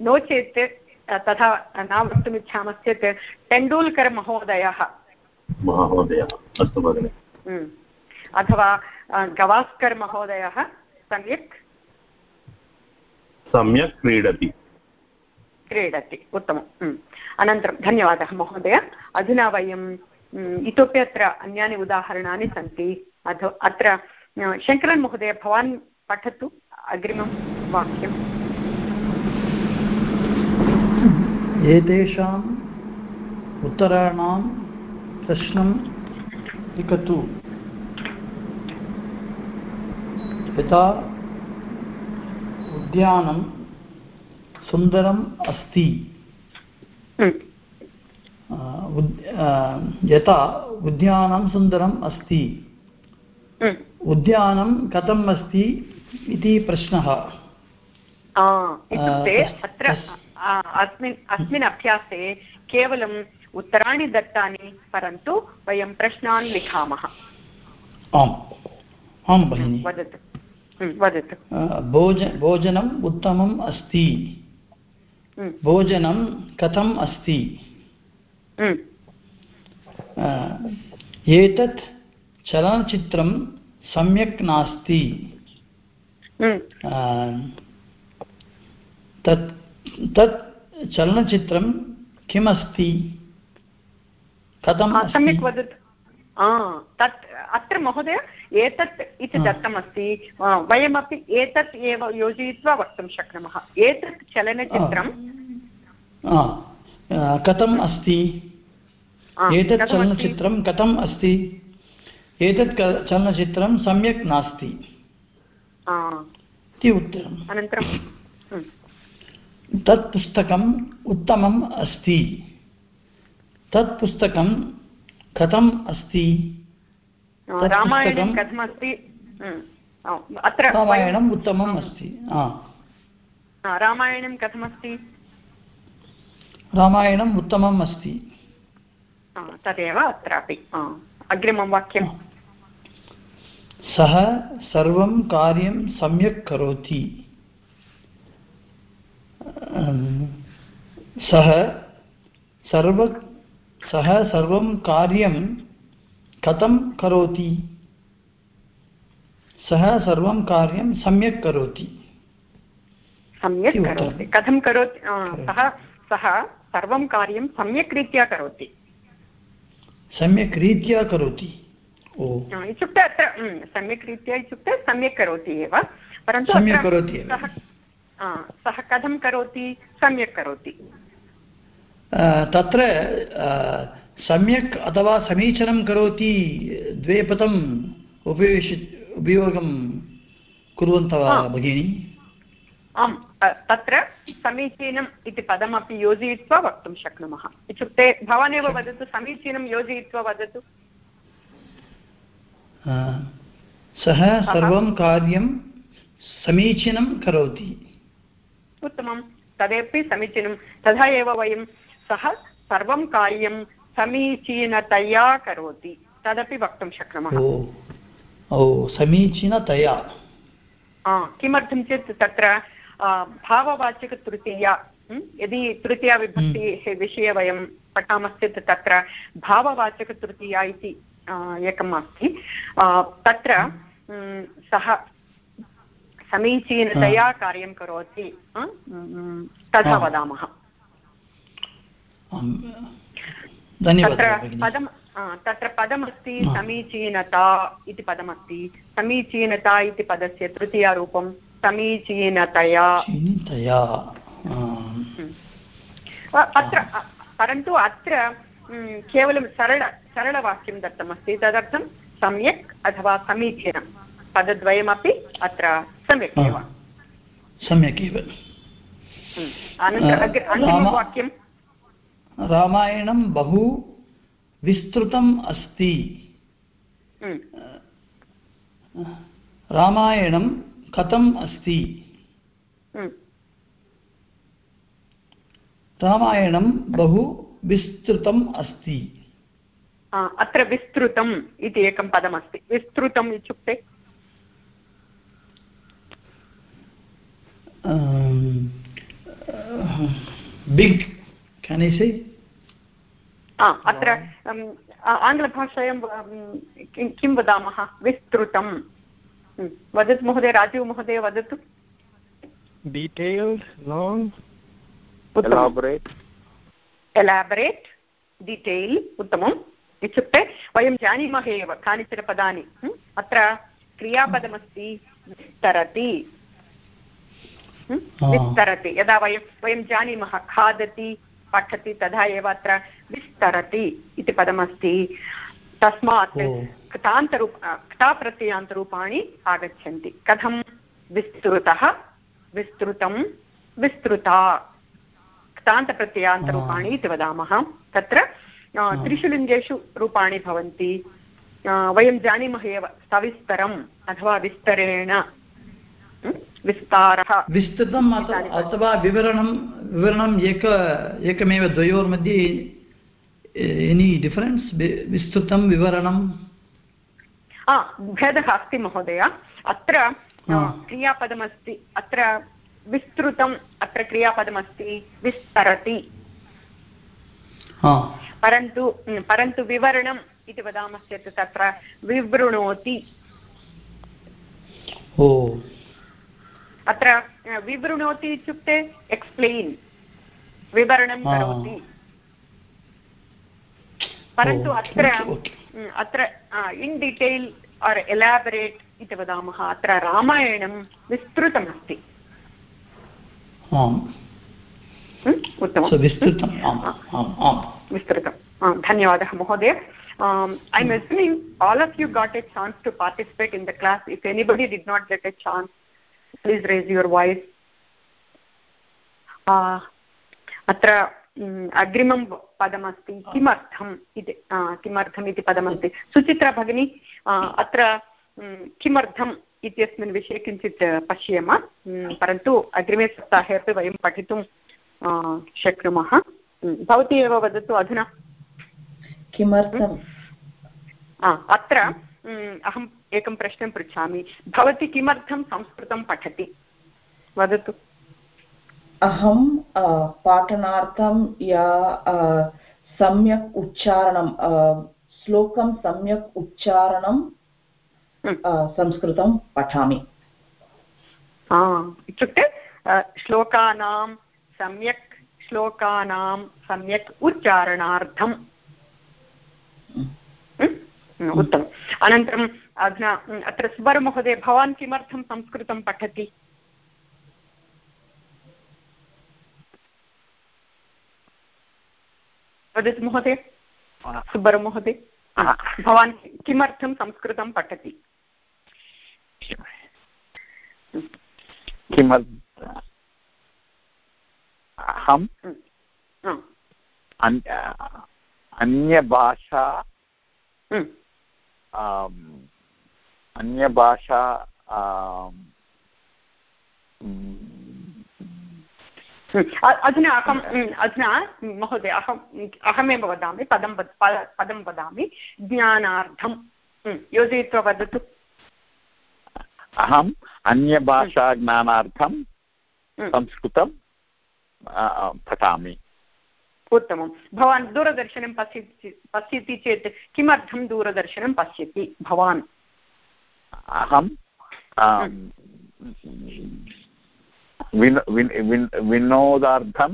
नो चेत् तथा न वक्तुमिच्छामश्चेत् टेण्डूल्कर् महोदयः। अथवा गवास्कर् महोदयः सम्यक्? सम्यक् क्रीडति। क्रीडति उत्तमम्। अनन्तरं धन्यवादः महोदय। अधुना वयम् इतोपि अत्र अन्यानि उदाहरणानि सन्ति। अथ अत्र शङ्करन् महोदय भवान् पठतु अग्रिमं वाक्यम्। एतेषाम् उत्तराणां प्रश्नं लिखतु। यथा उद्यानं सुन्दरम् अस्ति। यथा उद्यानं सुन्दरम् अस्ति। उद्यानं कथम् अस्ति इति प्रश्नः। इत्युक्ते अत्र अस्मिन् अस्मिन् अभ्यासे केवलम् उत्तराणि दत्तानि परन्तु वयं प्रश्नान् लिखामः। आम्। आं भगिनि। वदतु। वदतु। भोज भोजनम् उत्तमम् अस्ति। भोजनं कथम् अस्ति? एतत् चलनचित्रं सम्यक् नास्ति। तत् तत् चलनचित्रं किमस्ति? कथं सम्यक् वदतु। तत् अत्र महोदय एतत् इति दत्तमस्ति। वयमपि एतत् एव योजयित्वा वक्तुं शक्नुमः। एतत् चलनचित्रं कथम् अस्ति? एतत् चलनचित्रं कथम् अस्ति एतत् चलनचित्रं सम्यक् नास्ति इति उत्तरम् अनन्तरं तत् पुस्तकम् उत्तमम् अस्ति तत् पुस्तकं कथम् अस्ति रामायणं कथमस्ति अत्र रामायणम् उत्तमम् अस्ति रामायणं कथमस्ति रामायणम् उत्तमम् अस्ति तदेव अत्रापि अग्रिमं वाक्यं सः सर्वं कार्यं सम्यक् करोति सः सर्व सः सर्वं कार्यं कथं करोति सः सर्वं कार्यं सम्यक् करोति सम्यक् करोति कथं करोति सः सः सर्वं कार्यं सम्यक् रीत्या करोति सम्यक् रीत्या करोति। इत्युक्ते अत्र सम्यक् रीत्या इत्युक्ते सम्यक् करोति एव परन्तु सम्यक् करोति सः सः कथं करोति? सम्यक् करोति। तत्र सम्यक् अथवा समीचीनं करोति द्वे पदम् उपवेश उपयोगं कुर्वन्तः भगिनी। आम् तत्र समीचीनम् इति पदमपि योजयित्वा वक्तुं शक्नुमः। इत्युक्ते भवानेव वदतु समीचीनं योजयित्वा वदतु। सः सर्वं कार्यं समीचीनं करोति। उत्तमं तदपि समीचीनं। तथा एव वयं सः सर्वं कार्यं समीचीनतया करोति। तदपि वक्तुं शक्नुमः। ओ समीचीनतया। किमर्थं चेत् तत्र भाववाचकतृतीया यदि तृतीया विभक्तेः विषये वयं पठामश्चेत् तत्र भाववाचकतृतीया इति एकम् अस्ति। तत्र सः समीचीनतया कार्यं करोति तथा वदामः। तत्र पदं तत्र पदमस्ति समीचीनता इति पदमस्ति। समीचीनता इति पदस्य तृतीयारूपं समीचीनतया। अत्र परन्तु अत्र केवलं सरल सरलवाक्यं दत्तमस्ति। तदर्थं सम्यक् अथवा समीचीनं पदद्वयमपि अत्र सम्यक् एव। सम्यक् एव। वाक्यं रामायणं बहु विस्तृतम् अस्ति। रामायणं कथम् अस्ति। रामायणं बहु विस्तृतम् अस्ति। अत्र विस्तृतम् इति एकं पदमस्ति। विस्तृतम् इत्युक्ते? बिग् केन् ऐ से अत्र आङ्ग्लभाषायां किं वदामः? विस्तृतं वदतु महोदय राजीव् महोदय वदतु। Detailed long? elaborate. Elaborate detail उत्तमम्। इत्युक्ते वयं जानीमः एव कानिचन पदानि। अत्र क्रियापदमस्ति विस्तरति। विस्तरति। यदा वयं वयं जानीमः खादति पठति तथा एव अत्र विस्तरति इति पदमस्ति। तस्मात्। कृतान्तरूप कृताप्रत्ययान्तरूपाणि आगच्छन्ति। कथं विस्तृतः? विस्तृतं विस्तृता। कृतान्तप्रत्ययान्तरूपाणि इति वदामः। तत्र त्रिषु लिङ्गेषु रूपाणि भवन्ति। वयं जानीमः एव सविस्तरम् अथवा विस्तरेण ं? विस्तारः। विस्तृतम् अथवा विवरणं विवरणम् एक एकमेव द्वयोर्मध्ये एनी डिफरेन्स् विस्तृतं विवरणं हा भेदः अस्ति महोदय. अत्र अ, हा। क्रियापदमस्ति अत्र विस्तृतम् अत्र क्रियापदमस्ति विस्तरति. हा. परन्तु म्, परन्तु विवरणम् इति वदामश्चेत् तत्र विवृणोति. ओ. अत्र अ, विवृणोति इत्युक्ते एक्स्प्लेन् विवरणं हा। करोति. परन्तु ओके, अत्र अत्र इन् डिटेल् आर् एलाबरेट् इति वदामः अत्र रामायणं विस्तृतमस्ति विस्तृतम् धन्यवादः महोदय। I am assuming all of you got a chance to participate in the class if anybody did not get a chance please raise your voice अत्र अग्रिमं पदमस्ति। किमर्थम् इति किमर्थम् इति पदमस्ति? सुचित्रा भगिनी अत्र किमर्थम् इत्यस्मिन् विषये किञ्चित् पश्येम। परन्तु अग्रिमे सप्ताहे अपि वयं पठितुं शक्नुमः। भवती एव वदतु अधुना। किमर्थं आ, अत्र अहम् एकं प्रश्नं पृच्छामि। भवती किमर्थं संस्कृतं पठति? वदतु। अहं पाठनार्थं या सम्यक् उच्चारणं श्लोकं सम्यक् उच्चारणं म्, अ, संस्कृतं पठामि। इत्युक्ते श्लोकानां सम्यक् श्लोकानां सम्यक् उच्चारणार्थं। म्, म्, उत्तमम्। अनन्तरम् अधुना अत्र सुबरमहोदय भवान् किमर्थं संस्कृतं पठति? वदतु महोदय? सुब्बरमहोदय भवान् किमर्थं संस्कृतं पठति? अहम् अन्यभाषा अन्यभाषा अधुना अहं म्, अधुना महोदय अहम् अहमेव वदामि पदं पदं वदामि ज्ञानार्थं योजयित्वा वदतु. अहम् अन्यभाषाज्ञानार्थं संस्कृतं पठामि. उत्तमं. भवान् दूरदर्शनं पश्यति पश्यति चेत् किमर्थं दूरदर्शनं पश्यति भवान्? अहं विनो विन्- विन्- विनोदार्थं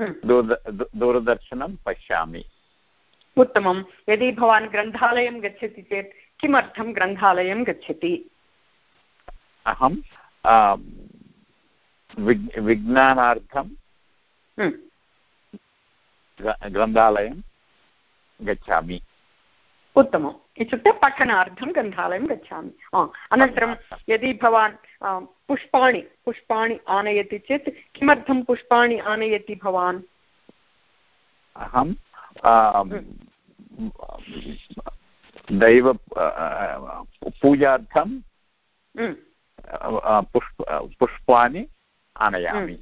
म्, दूरद- दूरदर्शनं पश्यामि। उत्तमं। यदि भवान् ग्रन्थालयं गच्छति चेत् किमर्थं ग्रन्थालयं गच्छति? अहं विज्ञानार्थं ग्रन्थालयं गच्छामि। उत्तमम्। इत्युक्ते पठनार्थं ग्रन्थालयं गच्छामि। आ, अनन्तरं यदि भवान् पुष्पाणि पुष्पाणि आनयति चेत् किमर्थं पुष्पाणि आनयति भवान्? अहं दैव पूजार्थं पुष्प पुष्पाणि आनयामि।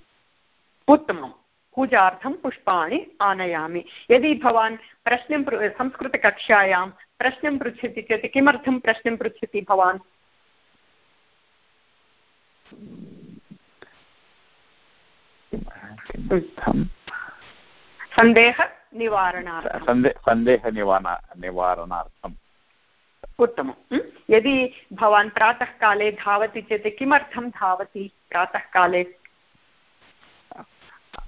उत्तमं पूजार्थं पुष्पाणि आनयामि। यदि भवान् प्रश्नं संस्कृतकक्षायां प्रश्नं पृच्छति चेत् किमर्थं प्रश्नं पृच्छति भवान्? सन्देहनिवारणार्थं सन्दे उत्तमं यदि भवान् प्रातःकाले धावति चेत् किमर्थं धावति प्रातःकाले म्, आ- आ-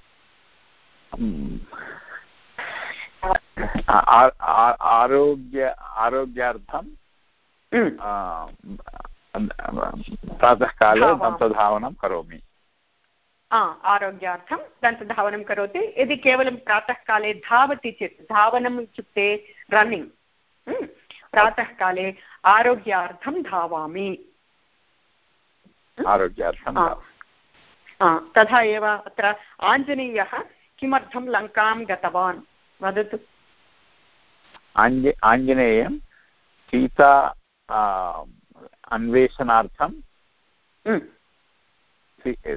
आरोग्य आरोग्यार्थं प्रातःकाले दन्तधावनं करोमि। आरोग्यार्थं दन्तधावनं करोति। यदि केवलं प्रातःकाले धावति चेत् धावनम् इत्युक्ते रन्निङ्ग् प्रातःकाले आरोग्यार्थं धावामि। आरोग्यार्थं तथा एव अत्र आञ्जनेयः किमर्थं लङ्कां गतवान्? वदतु। आञ्जनेयं सीता अन्वेषणार्थं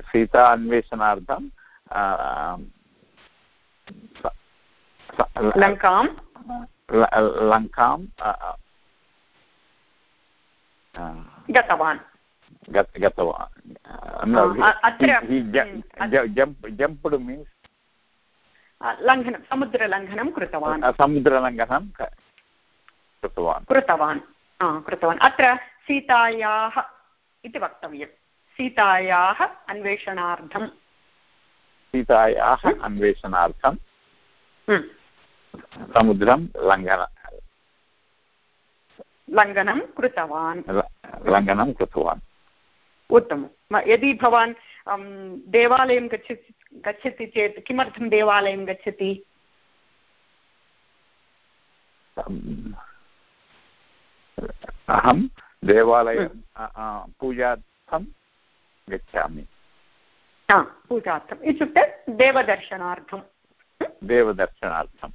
सीता अन्वेषणार्थं लङ्कां लङ्कां गतवान्। गतवान्। जम्प्ड् मीन्स् लङ्घनं समुद्रलङ्घनं कृतवान्। समुद्रलङ्घनं कृतवान्। कृतवान्। कृतवान्। अत्र सीतायाः इति वक्तव्यं। सीतायाः अन्वेषणार्थं सीतायाः अन्वेषणार्थं समुद्रं लङ्घन लङ्घनं कृतवान्। लङ्घनं कृतवान्। उत्तमं। यदि भवान् देवालयं गच्छति गच्छति चेत् किमर्थं देवालयं गच्छति? अहं देवालयं पूजार्थं गच्छामि। पूजार्थम्। इत्युक्ते देवदर्शनार्थं। देवदर्शनार्थं।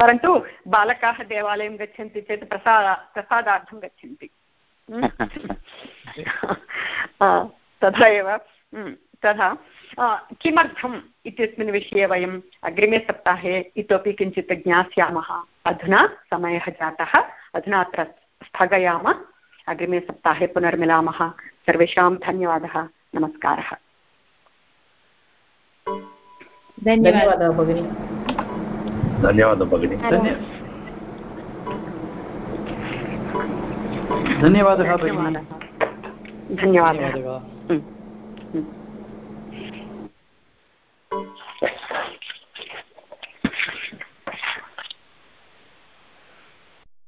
परन्तु बालकाः देवालयं गच्छन्ति चेत् प्रसाद प्रसादार्थं गच्छन्ति। तथा एव तथा किमर्थम् इत्यस्मिन् विषये वयम् अग्रिमे सप्ताहे इतोपि किञ्चित् ज्ञास्यामः? अधुना समयः जातः अधुना अत्र स्थगयाम अग्रिमे सप्ताहे पुनर्मिलामः। सर्वेषां धन्यवादः नमस्कारः। धन्यवादः भगिनि। धन्यवादः भगिनि। धन्यवादः। 真的啊，这个不行。真的啊，这个。嗯，嗯。